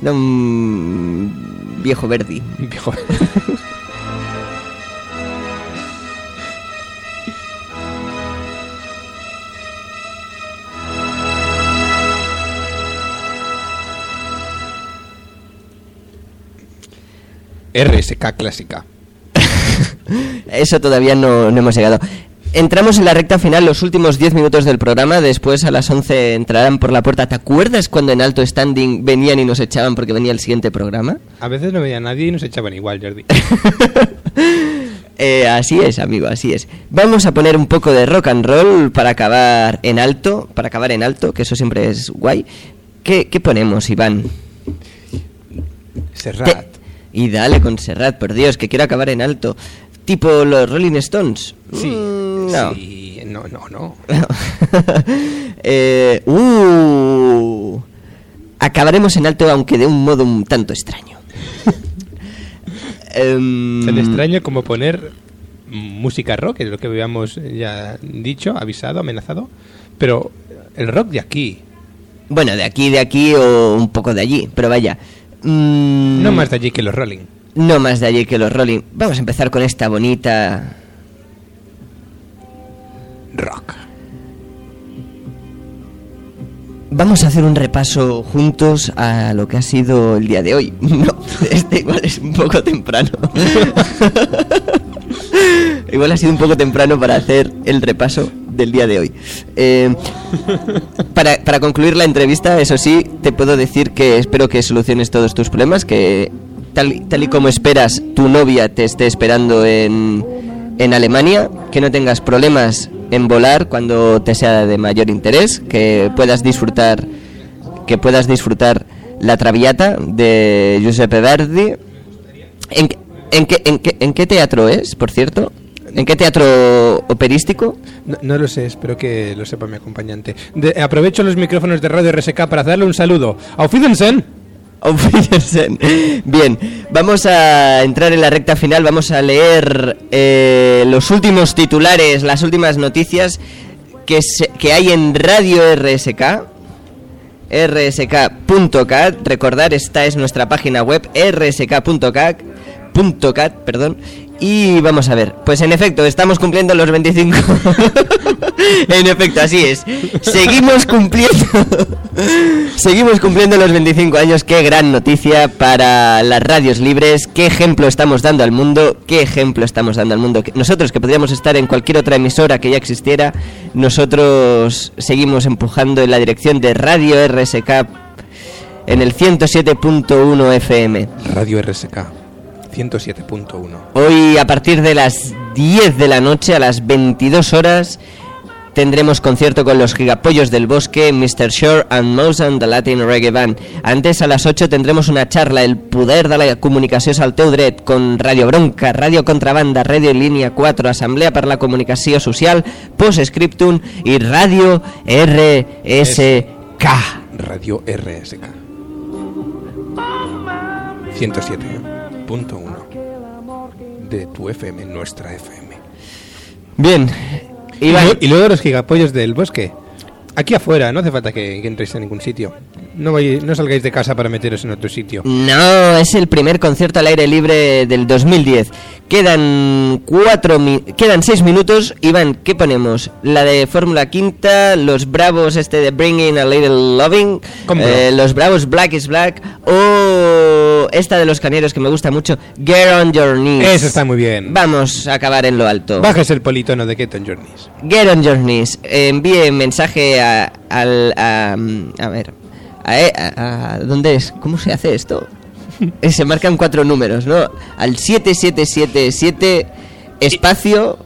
A: Era un viejo Verdi. *laughs*
C: Viejo. RSK clásica. *laughs*
A: Eso todavía no, no hemos llegado. Entramos en la recta final, los últimos 10 minutos del programa. Después a las 11 entrarán por la puerta. ¿Te acuerdas cuando en alto standing venían y nos echaban porque venía el siguiente programa?
C: A veces no veía a nadie y nos echaban igual, Jordi. *laughs*
A: Eh, así es, amigo, así es. Vamos a poner un poco de rock and roll para acabar en alto, para acabar en alto, que eso siempre es guay. ¿Qué, qué ponemos, Iván?
C: Serrat.
A: Te- Y dale con Serrat, por Dios, que quiero acabar en alto. Tipo los Rolling Stones.
C: Sí,
A: Mm, no.
C: sí, no, no, no. *laughs*
A: Eh, uh, acabaremos en alto, aunque de un modo un tanto extraño. *laughs* Em,
C: Tan extraño como poner música rock, es lo que habíamos ya dicho, avisado, amenazado. Pero el rock de aquí,
A: Bueno, de aquí, de aquí o un poco de allí, pero vaya. Mm,
C: no más de allí que los Rolling.
A: No más de allí que los Rolling. Vamos a empezar con esta bonita.
C: Rock.
A: Vamos a hacer un repaso juntos a lo que ha sido el día de hoy. *laughs* No, este igual es un poco temprano. *laughs* igual ha sido un poco temprano para hacer el repaso del día de hoy. Eh, para, para concluir la entrevista, eso sí, te puedo decir que espero que soluciones todos tus problemas, que tal, tal y como esperas, tu novia te esté esperando en, en Alemania, que no tengas problemas en volar cuando te sea de mayor interés, que puedas disfrutar, que puedas disfrutar la Traviata de Giuseppe Verdi. En que- ¿En qué, en, qué, ¿En qué teatro es, por cierto? ¿En qué teatro operístico?
C: No, no lo sé, espero que lo sepa mi acompañante. De- aprovecho los micrófonos de Radio RSK para darle un saludo. ¡Auf Wiedersehen!
A: Auf Wiedersehen. Bien, vamos a entrar en la recta final, vamos a leer eh, los últimos titulares, las últimas noticias que, se- que hay en Radio RSK. rsk.cat, recordar, esta es nuestra página web, rsk.cat, punto cat, perdón, y vamos a ver, pues en efecto, estamos cumpliendo los 25. *laughs* en efecto, así es. Seguimos cumpliendo. *laughs* Seguimos cumpliendo los 25 años. Qué gran noticia para las radios libres. Qué ejemplo estamos dando al mundo. Qué ejemplo estamos dando al mundo. Nosotros que podríamos estar en cualquier otra emisora que ya existiera, nosotros seguimos empujando en la dirección de Radio RSK en el 107.1 FM.
C: Radio RSK 107.1.
A: Hoy a partir de las 10 de la noche a las 22 horas tendremos concierto con los gigapollos del bosque, Mr. Shore and Mosen, the Latin Reggae Band. Antes a las 8 tendremos una charla, el poder de la comunicació al teu dret, con Radio Bronca, Radio Contrabanda, Radio Línia 4, Assemblea per la Comunicació Social, Postscriptum i Radio RSK.
C: Radio RSK 107.1 de tu FM, nuestra FM.
A: Bien,
C: Y, luego los gigapollos del bosque. Aquí afuera, no hace falta que, que entréis ningún sitio. No, vayáis- no salgáis de casa para meteros en otro sitio.
A: No, es el primer concierto al aire libre del 2010. Quedan cuatro mi- quedan seis minutos. Iván, ¿qué ponemos? La de Fórmula Quinta, los Bravos este de Bringing a Little Loving, eh, los Bravos Black is Black o esta de los Cañeros que me gusta mucho, Get on Your Knees.
C: Eso está muy bien.
A: Vamos a acabar en lo alto.
C: Bajes el politono de Keton Journeys.
A: Get on your knees. Eh, envíe mensaje a, al. A, a ver. A, e- a- ¿Dónde es? ¿Cómo se hace esto? *laughs* Eh, se marcan cuatro números, ¿no? Al 7777 espacio.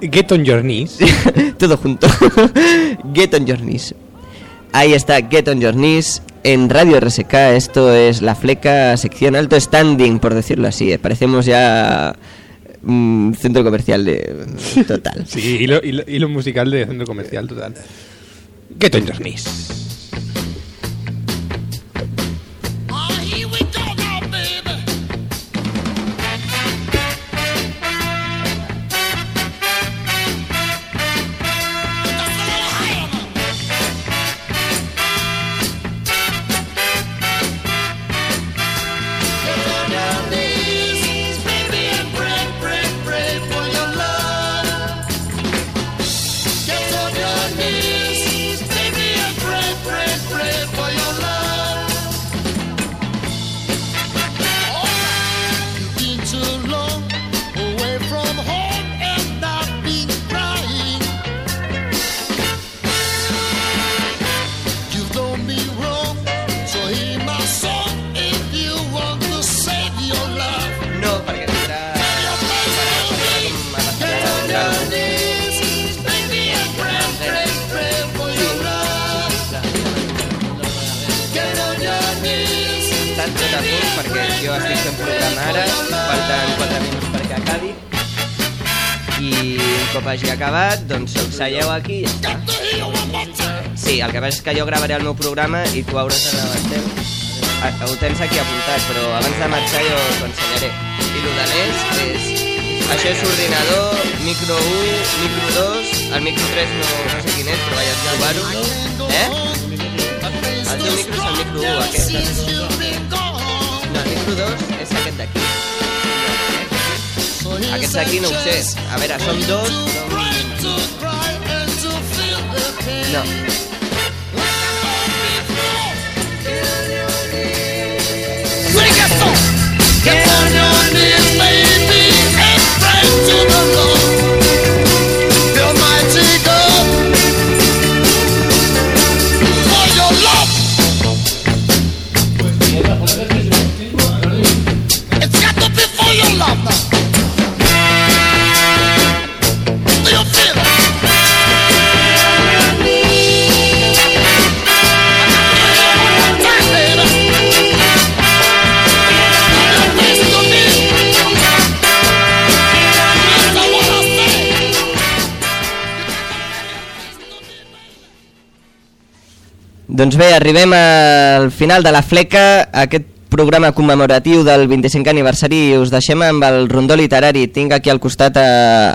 C: Get on your knees. *laughs*
A: todo junto. *laughs* Get on your knees. Ahí está, Get on your knees. En Radio RSK, esto es la fleca, sección alto standing, por decirlo así. eh. Parecemos ya. mm, centro comercial de. Total.
C: Sí, hilo- hilo musical de centro comercial total. Get on your knees.
A: 4 minuts perquè acabi i un cop hagi acabat, doncs us seieu aquí i ja està. Sí, el que passa és que jo gravaré el meu programa i tu hauràs d'anar al teu. Ah, Ho tens aquí apuntat, però abans de marxar jo t'ho ensenyaré. I el de més és... Això és ordinador, micro 1, micro 2, el micro 3 no, no sé quin és, però vaig trobar-ho. Eh? El teu micro és el micro 1, aquest. No, el micro 2 és aquest d'aquí. Aquests d'aquí no ho sé. A veure, són dos...
F: to
A: Són... Doncs bé, arribem al final de la fleca, aquest programa commemoratiu del 25 aniversari us deixem amb el rondó literari tinc aquí al costat a,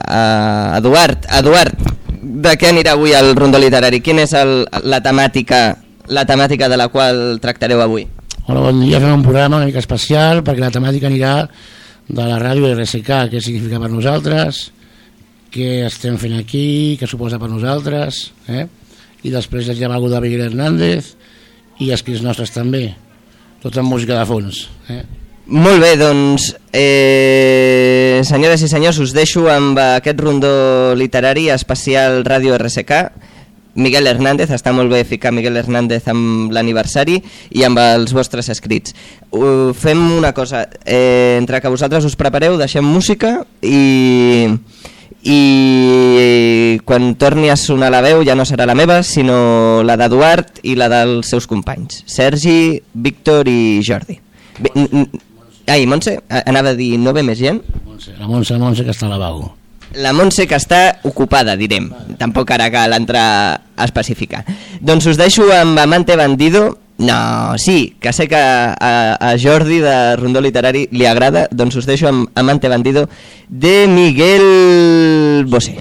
A: a Eduard Eduard, de què anirà avui el rondó literari? Quina és el, la temàtica la temàtica de la qual tractareu avui?
G: Hola, bon dia. Fem un programa una mica especial perquè la temàtica anirà de la ràdio RSK, què significa per nosaltres, què estem fent aquí, què suposa per nosaltres, eh? I després llegirem alguna de Miguel Hernández i escrits nostres també, tot amb música de fons. Eh?
A: Molt bé, doncs, eh, senyores i senyors, us deixo amb aquest rondó literari especial Ràdio RSK. Miguel Hernández, està molt bé ficar Miguel Hernández amb l'aniversari i amb els vostres escrits. Uh, fem una cosa, eh, entre que vosaltres us prepareu, deixem música i, i quan torni a sonar la veu ja no serà la meva, sinó la d'Eduard i la dels seus companys, Sergi, Víctor i Jordi. N- Ai, Montse, a- anava a dir, no ve més gent?
G: Montse, la Montse, la Montse que està al lavabo.
A: La Montse que està ocupada, direm. Tampoc ara cal entrar a especificar. Doncs us deixo amb Amante Bandido. No, sí, que sé que a, a Jordi de Rondó Literari li agrada, doncs us deixo amb Amante Bandido de Miguel Bosé.